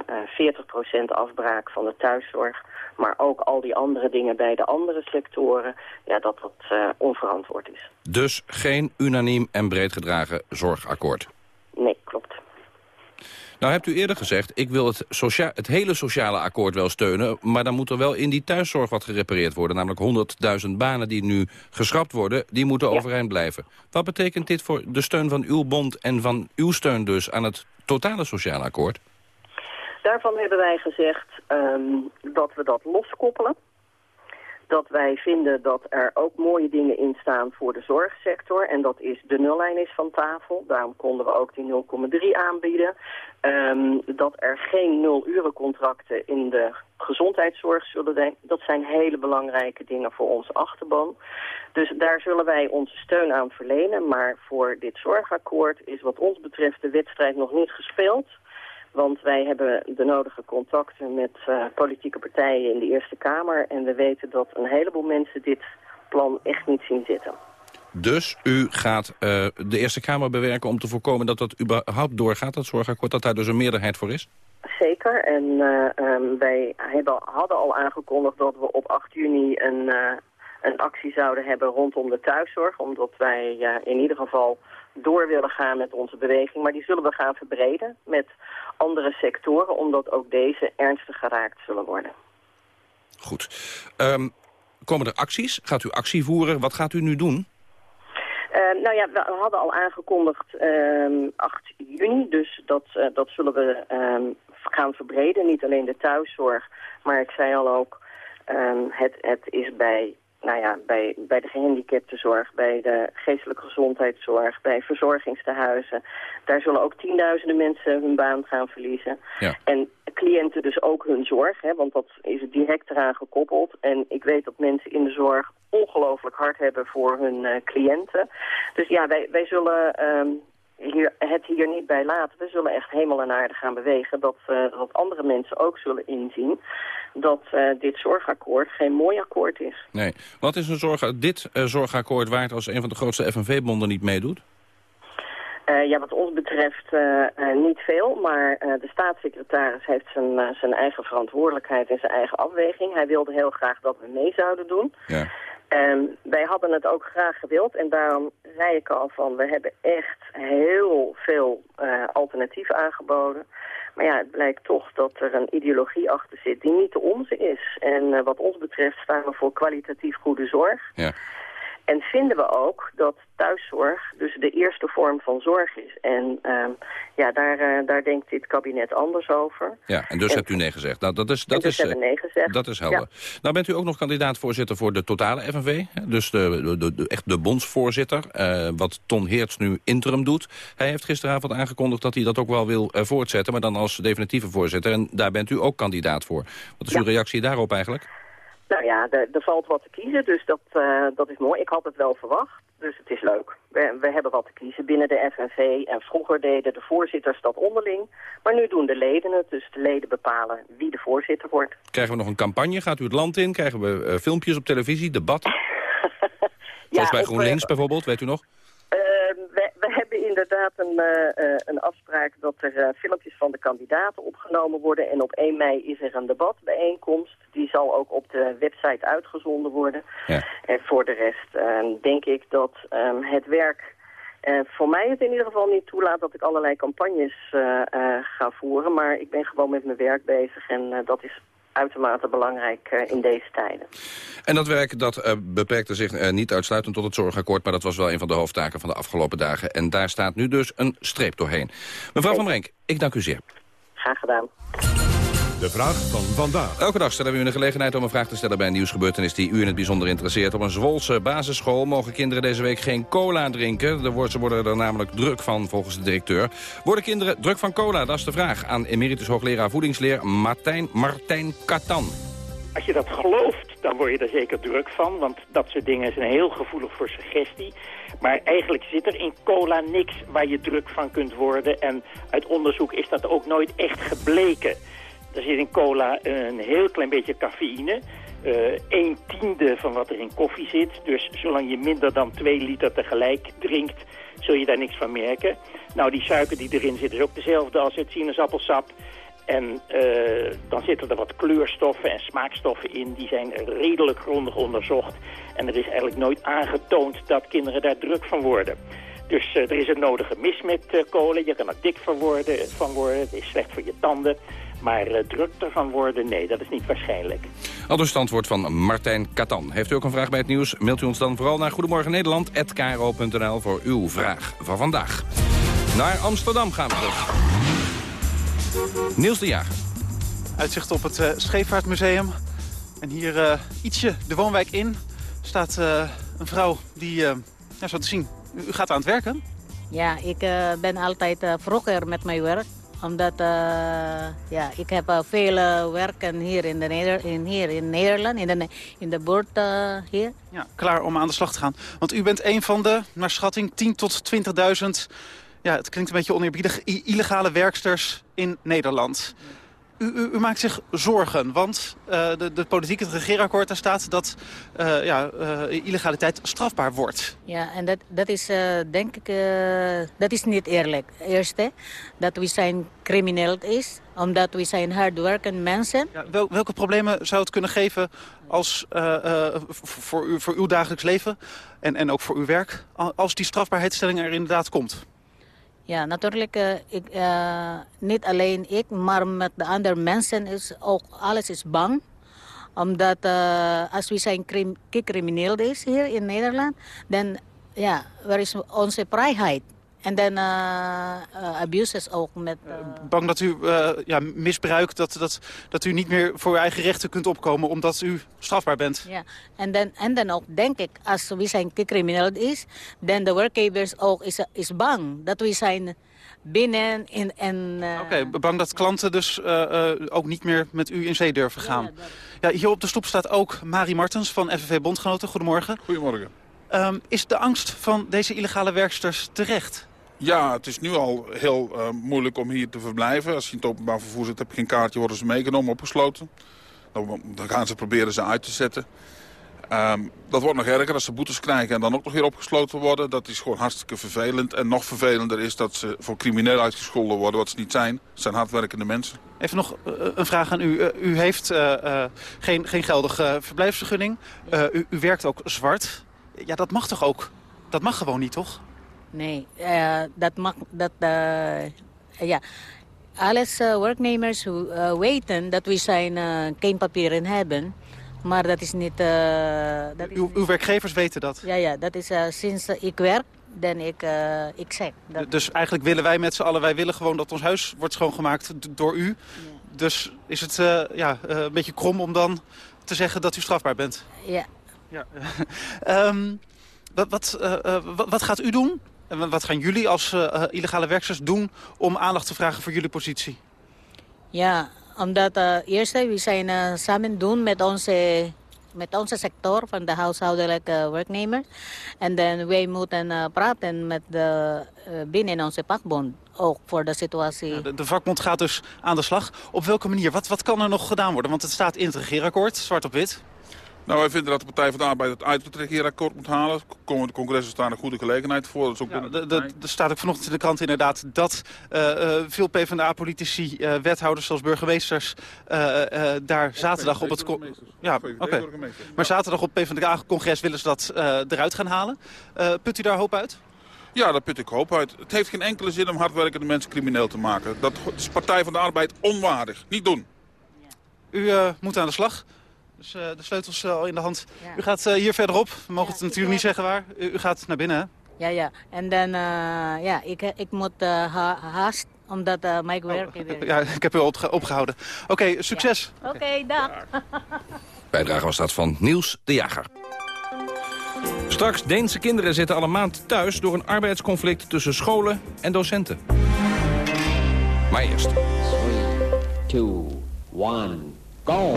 40% afbraak van de thuiszorg, maar ook al die andere dingen bij de andere sectoren, ja, dat dat onverantwoord is. Dus geen unaniem en breed gedragen zorgakkoord? Nou hebt u eerder gezegd, ik wil het, het, hele sociale akkoord wel steunen... maar dan moet er wel in die thuiszorg wat gerepareerd worden. Namelijk 100.000 banen die nu geschrapt worden, die moeten overeind blijven. Wat betekent dit voor de steun van uw bond en van uw steun dus aan het totale sociale akkoord? Daarvan hebben wij gezegd um, dat we dat loskoppelen dat wij vinden dat er ook mooie dingen in staan voor de zorgsector. En dat is de nullijn is van tafel. Daarom konden we ook die 0,3 aanbieden. Um, dat er geen nul-urencontracten in de gezondheidszorg zullen zijn. Dat zijn hele belangrijke dingen voor onze achterban. Dus daar zullen wij onze steun aan verlenen. Maar voor dit zorgakkoord is wat ons betreft de wedstrijd nog niet gespeeld. Want wij hebben de nodige contacten met uh, politieke partijen in de Eerste Kamer. En we weten dat een heleboel mensen dit plan echt niet zien zitten. Dus u gaat uh, de Eerste Kamer bewerken om te voorkomen dat dat überhaupt doorgaat, dat zorgakkoord, dat daar dus een meerderheid voor is? Zeker. En uh, um, wij hebben, hadden al aangekondigd dat we op 8 juni een, een actie zouden hebben rondom de thuiszorg. Omdat wij in ieder geval door willen gaan met onze beweging. Maar die zullen we gaan verbreden met andere sectoren, omdat ook deze ernstig geraakt zullen worden. Goed. Um, komen er acties? Gaat u actie voeren? Wat gaat u nu doen? Uh, nou ja, we hadden al aangekondigd uh, 8 juni, dus dat, uh, dat zullen we uh, gaan verbreden. Niet alleen de thuiszorg, maar ik zei al ook, ehm, het, het is bij nou ja, bij, bij de gehandicaptenzorg, bij de geestelijke gezondheidszorg, bij verzorgingstehuizen. Daar zullen ook tienduizenden mensen hun baan gaan verliezen. Ja. En cliënten dus ook hun zorg, hè, want dat is direct eraan gekoppeld. En ik weet dat mensen in de zorg ongelooflijk hard hebben voor hun uh, cliënten. Dus ja, wij, wij zullen um, hier, het hier niet bij laten. We zullen echt hemel en aarde gaan bewegen. Dat, uh, dat andere mensen ook zullen inzien dat uh, dit zorgakkoord geen mooi akkoord is. Nee. Wat is een zorg, dit uh, zorgakkoord waard als een van de grootste FNV-bonden niet meedoet? Uh, ja, wat ons betreft niet veel, maar de staatssecretaris heeft zijn, zijn eigen verantwoordelijkheid en zijn eigen afweging. Hij wilde heel graag dat we mee zouden doen. Ja. En wij hadden het ook graag gewild en daarom zei ik al van, we hebben echt heel veel uh, alternatieven aangeboden. Maar ja, het blijkt toch dat er een ideologie achter zit die niet de onze is. En uh, wat ons betreft staan we voor kwalitatief goede zorg. Ja. En vinden we ook dat thuiszorg dus de eerste vorm van zorg is. En ehm, ja, daar, eh, daar denkt dit kabinet anders over. Ja, en dus hebt u nee gezegd. Nou, dat is, dat dus is, hebben nee gezegd. Dat is helder. Nou bent u ook nog kandidaat-voorzitter voor de totale FNV. Dus de, de, de, echt de bondsvoorzitter. Uh, wat Ton Heerts nu interim doet. Hij heeft gisteravond aangekondigd dat hij dat ook wel wil voortzetten. Maar dan als definitieve voorzitter. En daar bent u ook kandidaat voor. Wat is uw reactie daarop eigenlijk? Nou ja, er, er, valt wat te kiezen, dus dat, uh, dat is mooi. Ik had het wel verwacht, dus het is leuk. We, we, hebben wat te kiezen binnen de FNV en vroeger deden de voorzitters dat onderling. Maar nu doen de leden het, dus de leden bepalen wie de voorzitter wordt. Krijgen we nog een campagne? Gaat u het land in? Krijgen we uh, filmpjes op televisie, debatten? [LAUGHS] Zoals ja, bij GroenLinks uh, bijvoorbeeld, weet u nog? Inderdaad een, uh, een afspraak dat er uh, filmpjes van de kandidaten opgenomen worden. En op 1 mei is er een debatbijeenkomst. Die zal ook op de website uitgezonden worden. Ja. En voor de rest uh, denk ik dat um, het werk voor mij het in ieder geval niet toelaat dat ik allerlei campagnes ga voeren. Maar ik ben gewoon met mijn werk bezig en dat is uitermate belangrijk uh, in deze tijden. En dat werk dat uh, beperkte zich uh, niet uitsluitend tot het zorgakkoord... maar dat was wel een van de hoofdtaken van de afgelopen dagen. En daar staat nu dus een streep doorheen. Mevrouw Van Brenk, ik dank u zeer. Graag gedaan. De vraag van vandaag. Elke dag stellen we u een gelegenheid om een vraag te stellen bij een nieuwsgebeurtenis die u in het bijzonder interesseert. Op een Zwolse basisschool mogen kinderen deze week geen cola drinken. Ze worden er namelijk druk van, volgens de directeur. Worden kinderen druk van cola? Dat is de vraag aan emeritus hoogleraar voedingsleer Martijn, Martijn Katan. Als je dat gelooft, dan word je er zeker druk van, want dat soort dingen zijn heel gevoelig voor suggestie. Maar eigenlijk zit er in cola niks waar je druk van kunt worden. En uit onderzoek is dat ook nooit echt gebleken. Er zit in cola een heel klein beetje cafeïne. Uh, een tiende van wat er in koffie zit. Dus zolang je minder dan 2 liter tegelijk drinkt, zul je daar niks van merken. Nou, die suiker die erin zit is ook dezelfde als het sinaasappelsap. En uh, dan zitten er wat kleurstoffen en smaakstoffen in. Die zijn redelijk grondig onderzocht. En er is eigenlijk nooit aangetoond dat kinderen daar druk van worden. Dus uh, er is het nodige mis met kolen. Je kan er dik van worden, van worden. Het is slecht voor je tanden. Maar uh, druk ervan worden, nee, dat is niet waarschijnlijk. Al dus het antwoord van Martijn Katan. Heeft u ook een vraag bij het nieuws? Mailt u ons dan vooral naar Goedemorgen Nederland@kro.nl voor uw vraag van vandaag. Naar Amsterdam gaan we terug. Niels de Jager. Uitzicht op het uh, Scheepvaartmuseum. En hier uh, ietsje de woonwijk in staat uh, een vrouw die, ja, zo te zien, u gaat aan het werken? Ja, ik ben altijd vroeger met mijn werk omdat uh, ja, ik heb uh, veel werken hier in, de Neder in, hier in Nederland, in de, in de buurt hier. Ja, klaar om aan de slag te gaan. Want u bent een van de, naar schatting, 10 tot 20.000... ja, het klinkt een beetje oneerbiedig, illegale werksters in Nederland. U, u, u, maakt zich zorgen, want uh, de, de politiek, het regeerakkoord, daar staat dat uh, ja, uh, illegaliteit strafbaar wordt. Ja, en dat, dat is denk ik, dat is niet eerlijk. Eerste, dat we zijn crimineel is, omdat we zijn hardwerkende mensen. Ja, wel, welke problemen zou het kunnen geven als, voor, u, voor uw dagelijks leven en, en ook voor uw werk, als die strafbaarheidsstelling er inderdaad komt? Ja, natuurlijk, uh, ik, uh, niet alleen ik, maar met de andere mensen is ook alles is bang. Omdat uh, als we zijn crim crimineel is hier in Nederland, dan ja, waar is onze vrijheid? En dan uh, uh, abuses ook met... Uh... Bang dat u ja, misbruikt, dat, dat, dat u niet meer voor uw eigen rechten kunt opkomen omdat u strafbaar bent. Ja, en dan, en dan ook denk ik, als we zijn crimineel is, dan de werkgevers ook is, is bang dat we zijn binnen en... en Oké, okay, bang dat klanten dus ook niet meer met u in zee durven gaan. Ja, ja, hier op de stoep staat ook Marie Martens van FNV Bondgenoten. Goedemorgen. Goedemorgen. Um, is de angst van deze illegale werksters terecht? Ja, het is nu al heel uh, moeilijk om hier te verblijven. Als je in het openbaar vervoer zit, heb je geen kaartje, worden ze meegenomen, opgesloten. Dan, dan gaan ze proberen ze uit te zetten. Um, dat wordt nog erger als ze boetes krijgen en dan ook nog weer opgesloten worden. Dat is gewoon hartstikke vervelend. En nog vervelender is dat ze voor crimineel uitgescholden worden, wat ze niet zijn. Het zijn hardwerkende mensen. Even nog uh, een vraag aan u. U heeft geen, geen geldige verblijfsvergunning. U, u werkt ook zwart. Ja, dat mag toch ook? Dat mag gewoon niet, toch? Nee, uh, dat mag... Dat, uh, ja. Alles uh, werknemers weten dat we zijn geen papieren hebben. Maar dat is niet... Dat uw, uw, werkgevers weten dat? Ja, ja dat is sinds ik werk, dan ik, ik zeg. Dat... Dus eigenlijk willen wij met z'n allen, wij willen gewoon dat ons huis wordt schoongemaakt door u. Ja. Dus is het ja, een beetje krom om dan te zeggen dat u strafbaar bent? Ja. ja. um, [LAUGHS] wat, wat, wat, wat, gaat u doen? En wat gaan jullie als illegale werksters doen om aandacht te vragen voor jullie positie? Ja, omdat uh, eerst we zijn uh, samen doen met onze, met onze sector van de huishoudelijke werknemer. En dan wij moeten praten met de, binnen onze vakbond ook voor de situatie. Ja, de, de, vakbond gaat dus aan de slag. Op welke manier? Wat, wat kan er nog gedaan worden? Want het staat in het regeerakkoord, zwart op wit. Nou, wij vinden dat de Partij van de Arbeid het uit het regeerakkoord moet halen. De congressen staan een goede gelegenheid voor. Dat is ook ja, er staat ook vanochtend in de krant inderdaad dat uh, uh, veel PvdA-politici, uh, wethouders zoals burgemeesters... daar zaterdag op het... Ja, oké. Maar zaterdag op PvdA-congres willen ze dat eruit gaan halen. put u daar hoop uit? Ja, daar put ik hoop uit. Het heeft geen enkele zin om hardwerkende mensen crimineel te maken. Dat is Partij van de Arbeid onwaardig. Niet doen. U moet aan de slag. Dus uh, de sleutels uh, al in de hand. Ja. U gaat uh, hier verderop. We mogen ja, het natuurlijk niet zeggen waar. U, u, gaat naar binnen, hè? Ja, ja. En dan, ja, ik, ik moet ha haast, omdat mijn oh, werk... Oh, ja, ik heb u opge opgehouden. Oké, okay, succes. Oké, okay, dag. [LAUGHS] Bijdrage was dat van Niels de Jager. Straks, Deense kinderen zitten al een maand thuis... door een arbeidsconflict tussen scholen en docenten. Maar eerst. 3, 2, 1, go!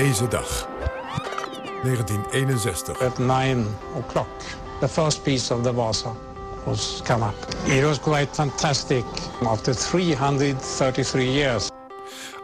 Deze dag. 1961. At 9 o'clock, the first piece of the Vasa was come up. It was quite fantastic after 333 years.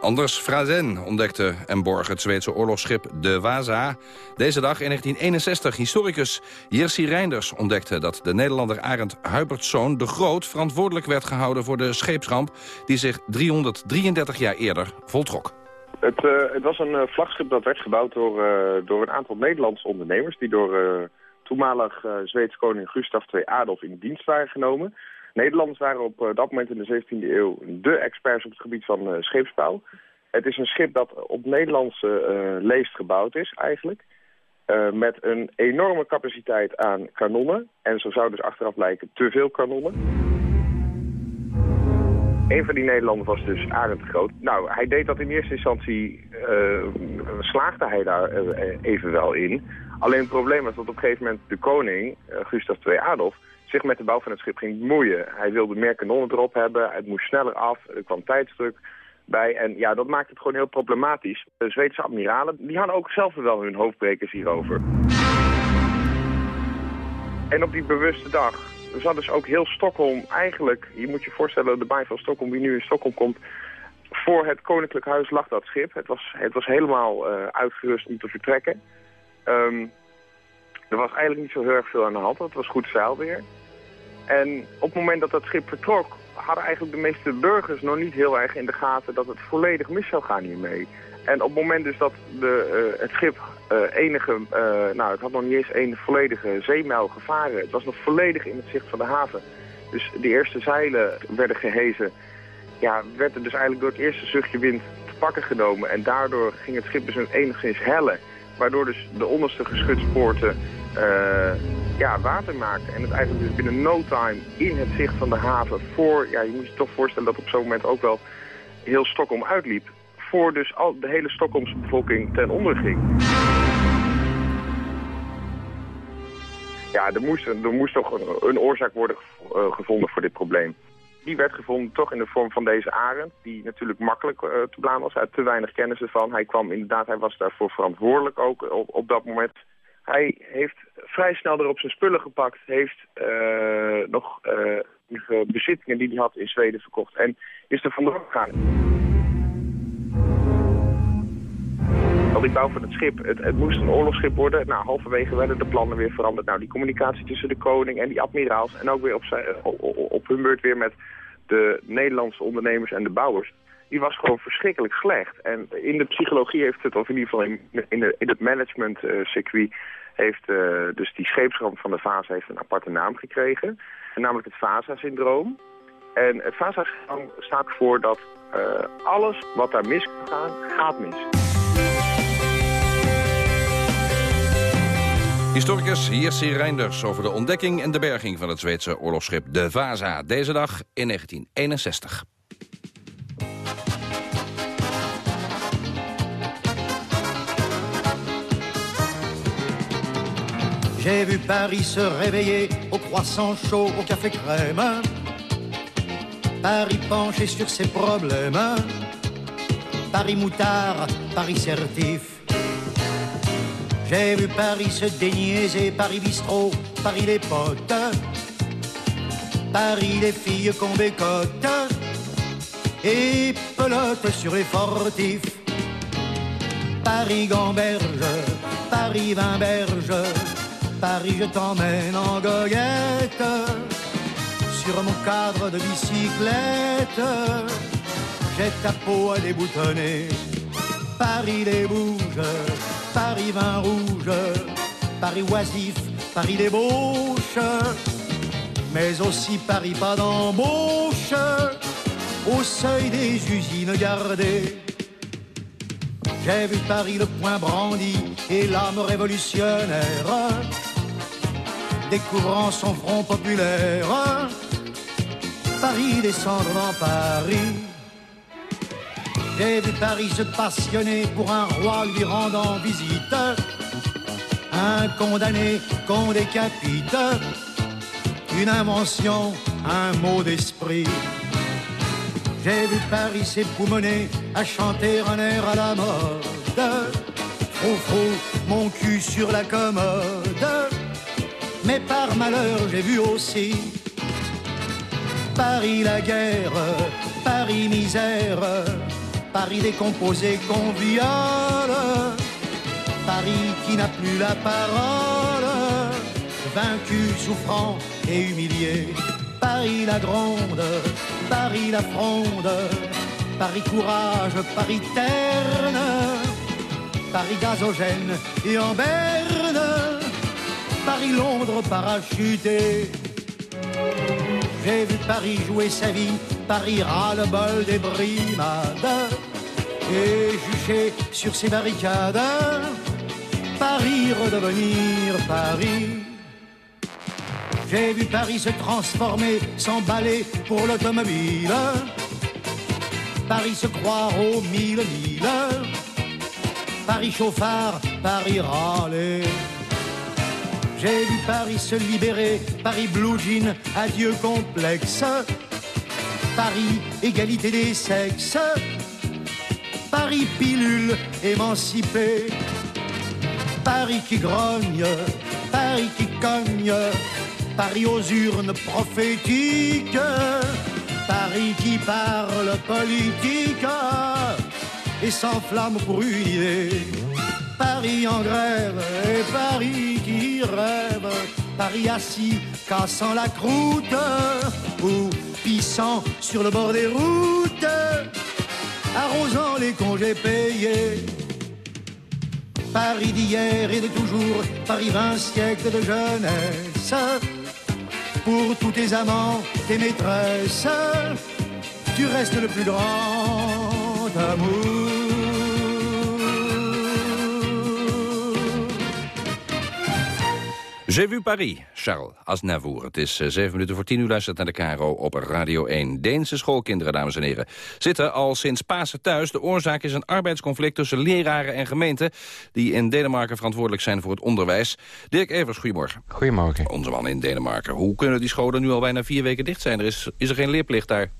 Anders Frazen ontdekte en borg het Zweedse oorlogsschip de Vasa. Deze dag in 1961 historicus Jerzy Reinders ontdekte dat de Nederlander Arend Hubertszoon de Groot verantwoordelijk werd gehouden voor de scheepsramp die zich 333 jaar eerder voltrok. Het, uh, het was een uh, vlagschip dat werd gebouwd door, uh, door een aantal Nederlandse ondernemers... die door toenmalig Zweedse koning Gustav II Adolf in dienst waren genomen. Nederlanders waren op dat moment in de 17e eeuw de experts op het gebied van scheepsbouw. Het is een schip dat op Nederlandse leest gebouwd is eigenlijk... met een enorme capaciteit aan kanonnen. En zo zou dus achteraf lijken te veel kanonnen. Een van die Nederlanders was dus Arend Groot. Nou, hij deed dat in eerste instantie, uh, slaagde hij daar uh, even wel in. Alleen het probleem was dat op een gegeven moment de koning, uh, Gustav II Adolf, zich met de bouw van het schip ging bemoeien. Hij wilde meer kanonnen erop hebben, het moest sneller af, er kwam tijdsdruk bij. En ja, dat maakt het gewoon heel problematisch. De Zweedse admiralen, die hadden ook zelf wel hun hoofdbrekers hierover. En op die bewuste dag zat dus ook heel Stockholm eigenlijk... Je moet je voorstellen, de baai van Stockholm, wie nu in Stockholm komt... Voor het Koninklijk Huis lag dat schip. Het was, het was helemaal uh, uitgerust om te vertrekken. Um, er was eigenlijk niet zo heel erg veel aan de hand. Het was goed zeilweer. En op het moment dat dat schip vertrok... hadden eigenlijk de meeste burgers nog niet heel erg in de gaten... dat het volledig mis zou gaan hiermee. En op het moment dus dat de, uh, het schip uh, enige, uh, nou het had nog niet eens een volledige zeemijl gevaren. Het was nog volledig in het zicht van de haven. Dus de eerste zeilen werden gehezen. Ja, werd er dus eigenlijk door het eerste zuchtje wind te pakken genomen. En daardoor ging het schip dus enigszins hellen. Waardoor dus de onderste geschutpoorten uh, ja, water maakten. En het eigenlijk dus binnen no time in het zicht van de haven voor... Ja, je moet je toch voorstellen dat op zo'n moment ook wel heel Stockholm uitliep voor dus al de hele Stockholmse bevolking ten onder ging. Ja, er moest, er moest toch een, oorzaak worden uh, gevonden voor dit probleem. Die werd gevonden toch in de vorm van deze arend, die natuurlijk makkelijk uh, te blaan was. Hij had te weinig kennis ervan. Hij kwam inderdaad, hij was daarvoor verantwoordelijk ook op, op dat moment. Hij heeft vrij snel erop zijn spullen gepakt, heeft nog bezittingen die hij had in Zweden verkocht en is er vandoor gegaan. Al die bouw van het schip, het, het, moest een oorlogsschip worden. Nou, halverwege werden de plannen weer veranderd. Nou, die communicatie tussen de koning en die admiraals... en ook weer op, zijn, op hun beurt weer met de Nederlandse ondernemers en de bouwers... die was gewoon verschrikkelijk slecht. En in de psychologie heeft het, of in ieder geval in, in, de, in het managementcircuit... heeft uh, dus die scheepsramp van de Vasa heeft een aparte naam gekregen. Namelijk het Vasa-syndroom. En het Vasa-syndroom staat voor dat uh, alles wat daar mis kan gaan, gaat mis. Historicus Jerzy Reinders over de ontdekking en de berging van het Zweedse oorlogsschip De Vasa. Deze dag in 1961. J'ai vu Paris se réveiller au croissant chaud, au café crème. Paris penché sur ses problèmes. Paris moutard, Paris certif. J'ai vu Paris se déniaiser, Paris bistrot, Paris les potes. Paris les filles qu'on bécote. Et pelote sur les fortifs. Paris gamberge, Paris vinberge. Paris, je t'emmène en goguette sur mon cadre de bicyclette. J'ai ta peau à déboutonner. Paris les bouges, Paris vin rouge, Paris oisif, Paris débauche, mais aussi Paris pas d'embauche, au seuil des usines gardées. J'ai vu Paris le poing brandi et l'âme révolutionnaire découvrant son front populaire. Paris descendre dans Paris. J'ai vu Paris se passionner pour un roi lui rendant visite. Un condamné qu'on décapite. Une invention, un mot d'esprit. J'ai vu Paris s'époumoner à chanter un air à la mode. Faux, mon cul sur la commode. Mais par malheur, j'ai vu aussi Paris la guerre, Paris misère, Paris décomposé qu'on Paris qui n'a plus la parole, vaincu, souffrant et humilié, Paris la gronde, Paris la fronde, Paris courage, Paris terne, Paris gazogène et en berne, Paris-Londres parachuté. J'ai vu Paris jouer sa vie, Paris ras le bol des brimades et juché sur ses barricades. Paris redevenir Paris. J'ai vu Paris se transformer, s'emballer pour l'automobile. Paris se croire aux mille mille. Paris chauffard, Paris râler. J'ai vu Paris se libérer, Paris blue jean, adieu complexe. Paris égalité des sexes. Paris pilule émancipée. Paris qui grogne, Paris qui cogne. Paris aux urnes prophétiques. Paris qui parle politique et s'enflamme pour une idée. Paris en grève et Paris qui rêve. Paris assis, cassant la croûte sur le bord des routes, arrosant les congés payés. Paris d'hier et de toujours, Paris vingt siècles de jeunesse. Pour tous tes amants, tes maîtresses, tu restes le plus grand amour. J'ai vu Paris, Charles Aznavour. Het is eh, zeven minuten voor tien uur luistert naar de KRO op Radio 1. Deense schoolkinderen, dames en heren, zitten al sinds Pasen thuis. De oorzaak is een arbeidsconflict tussen leraren en gemeenten... die in Denemarken verantwoordelijk zijn voor het onderwijs. Dirk Evers, goedemorgen. Goedemorgen. Onze man in Denemarken. Hoe kunnen die scholen nu al bijna vier weken dicht zijn? Er is, is er geen leerplicht daar?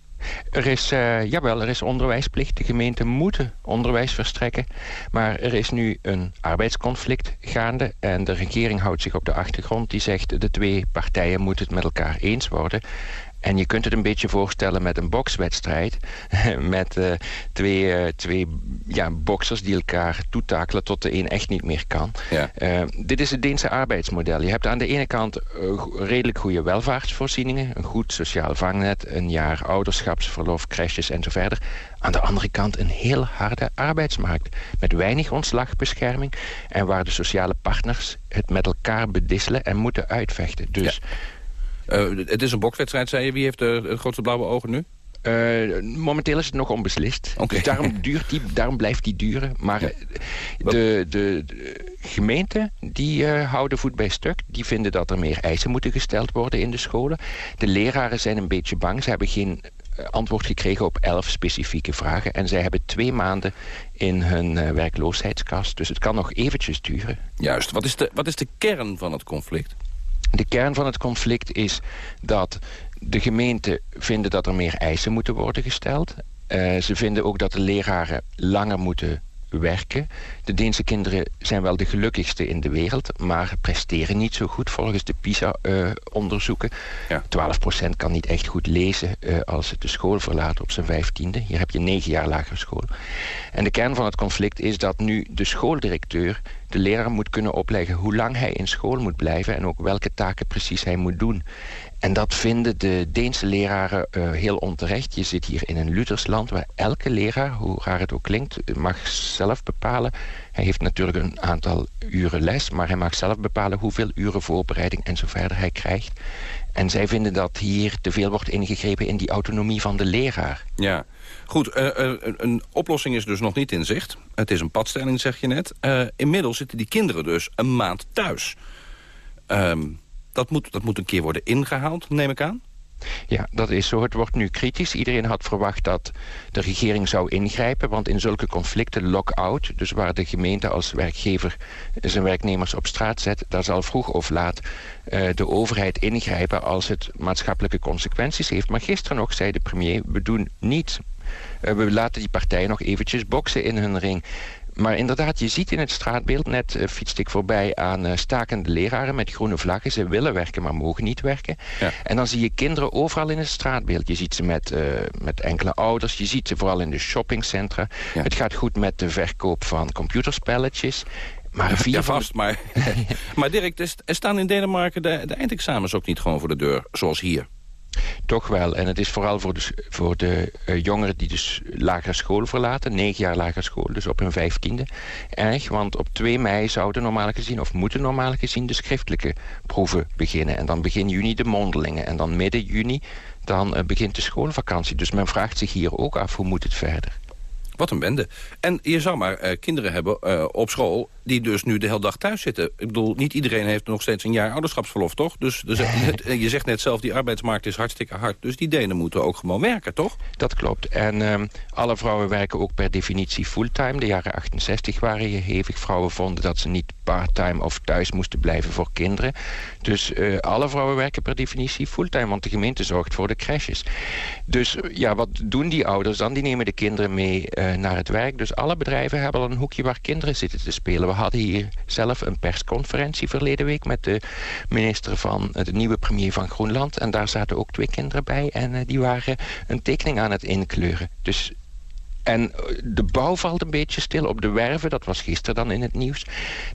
Er is, uh, jawel, er is onderwijsplicht. De gemeenten moeten onderwijs verstrekken. Maar er is nu een arbeidsconflict gaande. En de regering houdt zich op de achtergrond. Die zegt de twee partijen moeten het met elkaar eens worden. En je kunt het een beetje voorstellen met een bokswedstrijd. [LAUGHS] met uh, twee, uh, twee ja, boksers die elkaar toetakelen tot de een echt niet meer kan. Ja. Uh, dit is het Deense arbeidsmodel. Je hebt aan de ene kant redelijk goede welvaartsvoorzieningen. Een goed sociaal vangnet, een jaar ouderschapsverlof, crèches en zo verder. Aan de andere kant een heel harde arbeidsmarkt. Met weinig ontslagbescherming. En waar de sociale partners het met elkaar bedisselen en moeten uitvechten. Dus... Ja. Uh, het is een bokswedstrijd, zei je. Wie heeft de, de grootste blauwe ogen nu? Uh, momenteel is het nog onbeslist. Okay. daarom, duurt die, daarom blijft die duren. Maar ja. de, de, de, gemeenten die uh, houden voet bij stuk. Die vinden dat er meer eisen moeten gesteld worden in de scholen. De leraren zijn een beetje bang. Ze hebben geen antwoord gekregen op elf specifieke vragen. En zij hebben twee maanden in hun uh, werkloosheidskast. Dus het kan nog eventjes duren. Juist. Wat is, de, wat is de kern van het conflict? De kern van het conflict is dat de gemeenten vinden dat er meer eisen moeten worden gesteld. Uh, ze vinden ook dat de leraren langer moeten werken. De Deense kinderen zijn wel de gelukkigste in de wereld... maar presteren niet zo goed volgens de PISA-onderzoeken. Ja. 12% kan niet echt goed lezen uh, als het de school verlaat op zijn vijftiende. Hier heb je negen jaar lagere school. En de kern van het conflict is dat nu de schooldirecteur... de leraar moet kunnen opleggen hoe lang hij in school moet blijven... en ook welke taken precies hij moet doen. En dat vinden de Deense leraren uh, heel onterecht. Je zit hier in een Luthers land waar elke leraar, hoe raar het ook klinkt... mag zelf bepalen. Hij heeft natuurlijk een aantal uren les... maar hij mag zelf bepalen hoeveel uren voorbereiding en zo verder hij krijgt. En zij vinden dat hier te veel wordt ingegrepen in die autonomie van de leraar. Ja, goed. Uh, uh, een oplossing is dus nog niet in zicht. Het is een padstelling, zeg je net. Uh, inmiddels zitten die kinderen dus een maand thuis. Um, dat moet, dat moet een keer worden ingehaald, neem ik aan? Ja, dat is zo. Het wordt nu kritisch. Iedereen had verwacht dat de regering zou ingrijpen. Want in zulke conflicten, lock-out... dus waar de gemeente als werkgever zijn werknemers op straat zet... daar zal vroeg of laat uh, de overheid ingrijpen... als het maatschappelijke consequenties heeft. Maar gisteren nog zei de premier, we doen niets. Uh, we laten die partijen nog eventjes boksen in hun ring. Maar inderdaad, je ziet in het straatbeeld, net uh, fietste ik voorbij aan uh, stakende leraren met groene vlaggen. Ze willen werken, maar mogen niet werken. Ja. En dan zie je kinderen overal in het straatbeeld. Je ziet ze met, uh, met enkele ouders, je ziet ze vooral in de shoppingcentra. Ja. Het gaat goed met de verkoop van computerspelletjes. Maar vier ja, vast, maar, [LAUGHS] maar Dirk, er staan in Denemarken de, de eindexamens ook niet gewoon voor de deur, zoals hier. Toch wel. En het is vooral voor de, voor de uh, jongeren die dus lagere school verlaten. Negen jaar lagere school, dus op hun vijftiende. Erg, want op 2 mei zouden normaal gezien, of moeten normaal gezien... de schriftelijke proeven beginnen. En dan begin juni de mondelingen. En dan midden juni dan uh, begint de schoolvakantie. Dus men vraagt zich hier ook af, hoe moet het verder? Wat een bende. En je zou maar uh, kinderen hebben uh, op school die dus nu de hele dag thuis zitten. Ik bedoel, niet iedereen heeft nog steeds een jaar ouderschapsverlof, toch? Dus, dus het, je zegt net zelf, die arbeidsmarkt is hartstikke hard. Dus die Denen moeten ook gewoon werken, toch? Dat klopt. En um, alle vrouwen werken ook per definitie fulltime. De jaren 68 waren je hevig. Vrouwen vonden dat ze niet parttime of thuis moesten blijven voor kinderen. Dus alle vrouwen werken per definitie fulltime, want de gemeente zorgt voor de crashes. Dus ja, wat doen die ouders dan? Die nemen de kinderen mee naar het werk. Dus alle bedrijven hebben al een hoekje waar kinderen zitten te spelen. We hadden hier zelf een persconferentie verleden week... met de minister van de nieuwe premier van Groenland. En daar zaten ook twee kinderen bij. En uh, die waren een tekening aan het inkleuren. Dus en de bouw valt een beetje stil op de werven. Dat was gisteren dan in het nieuws.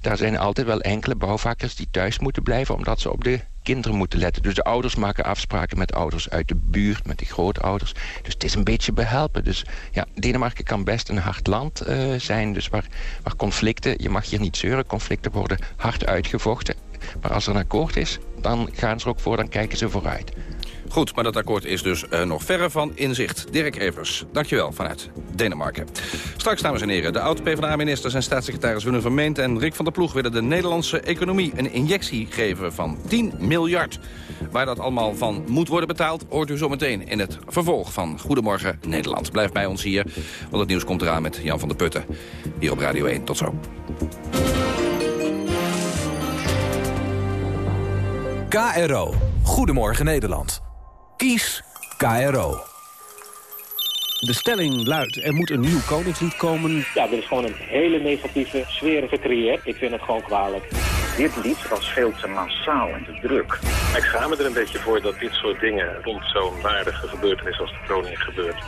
Daar zijn altijd wel enkele bouwvakkers die thuis moeten blijven... omdat ze op de kinderen moeten letten. Dus de ouders maken afspraken met ouders uit de buurt... met de grootouders. Dus het is een beetje behelpen. Dus ja, Denemarken kan best een hard land uh, zijn. Dus waar, waar conflicten... je mag hier niet zeuren, conflicten worden hard uitgevochten. Maar als er een akkoord is, dan gaan ze er ook voor... dan kijken ze vooruit. Goed, maar dat akkoord is dus uh, nog verre van inzicht. Dirk Evers, dankjewel vanuit Denemarken. Straks, dames en heren, de oud-PVDA-ministers en staatssecretaris Willem van Meent en Rick van der Ploeg willen de Nederlandse economie een injectie geven van 10 miljard. Waar dat allemaal van moet worden betaald, hoort u zometeen in het vervolg van Goedemorgen Nederland. Blijf bij ons hier, want het nieuws komt eraan met Jan van der Putten. Hier op Radio 1. Tot zo. KRO. Goedemorgen Nederland. Kies KRO. De stelling luidt, er moet een nieuw koningslied komen. Ja, er is gewoon een hele negatieve sfeer gecreëerd. Ik vind het gewoon kwalijk. Dit lied was veel te massaal en te druk. Ik schaam me er een beetje voor dat dit soort dingen rond zo'n waardige gebeurtenis als de kroning gebeurt.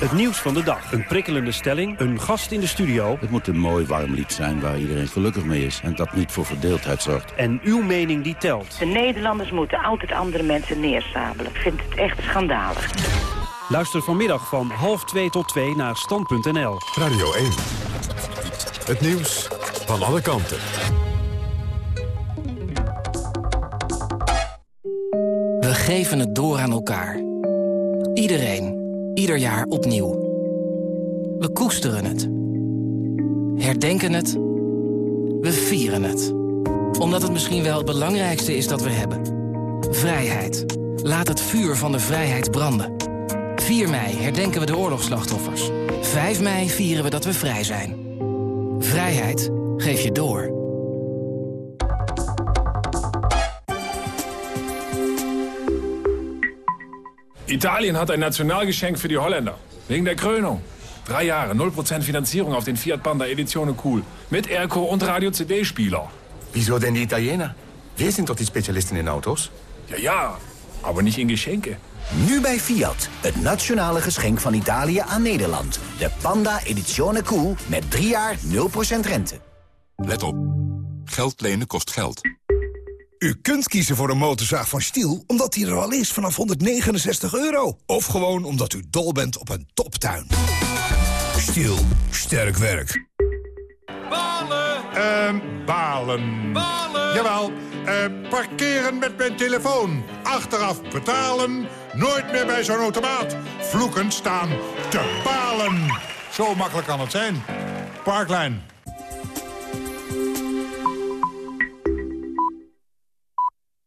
Het nieuws van de dag. Een prikkelende stelling, een gast in de studio. Het moet een mooi warm lied zijn waar iedereen gelukkig mee is. En dat niet voor verdeeldheid zorgt. En uw mening die telt. De Nederlanders moeten altijd andere mensen neersabelen. Ik vind het echt schandalig. Luister vanmiddag van half 2 tot 2 naar stand.nl. Radio 1. Het nieuws van alle kanten. We geven het door aan elkaar. Iedereen. Ieder jaar opnieuw. We koesteren het. Herdenken het. We vieren het. Omdat het misschien wel het belangrijkste is dat we hebben. Vrijheid. Laat het vuur van de vrijheid branden. 4 mei herdenken we de oorlogsslachtoffers. 5 mei vieren we dat we vrij zijn. Vrijheid geef je door. Italien hat ein Nationalgeschenk für die Holländer. Wegen der Krönung. Drei Jahre, 0% Finanzierung auf den Fiat Panda Edizione Cool. Mit Airco und Radio-CD-Spieler. Wieso denn die Italiener? Wir sind doch die Spezialisten in Autos. Ja, ja, aber nicht in Geschenke. Nu bij Fiat, het nationale geschenk van Italië aan Nederland. De Panda Edizione Cool met 3 jaar 0% rente. Let op. Geld lenen kost geld. U kunt kiezen voor een motorzaag van Stiel omdat die er al is vanaf 169 euro. Of gewoon omdat u dol bent op een toptuin. Stiel, sterk werk. Balen! Ehm, balen. Balen! Jawel, eh, parkeren met mijn telefoon. Achteraf betalen. Nooit meer bij zo'n automaat. Vloekend staan te balen. Zo makkelijk kan het zijn. Parklijn.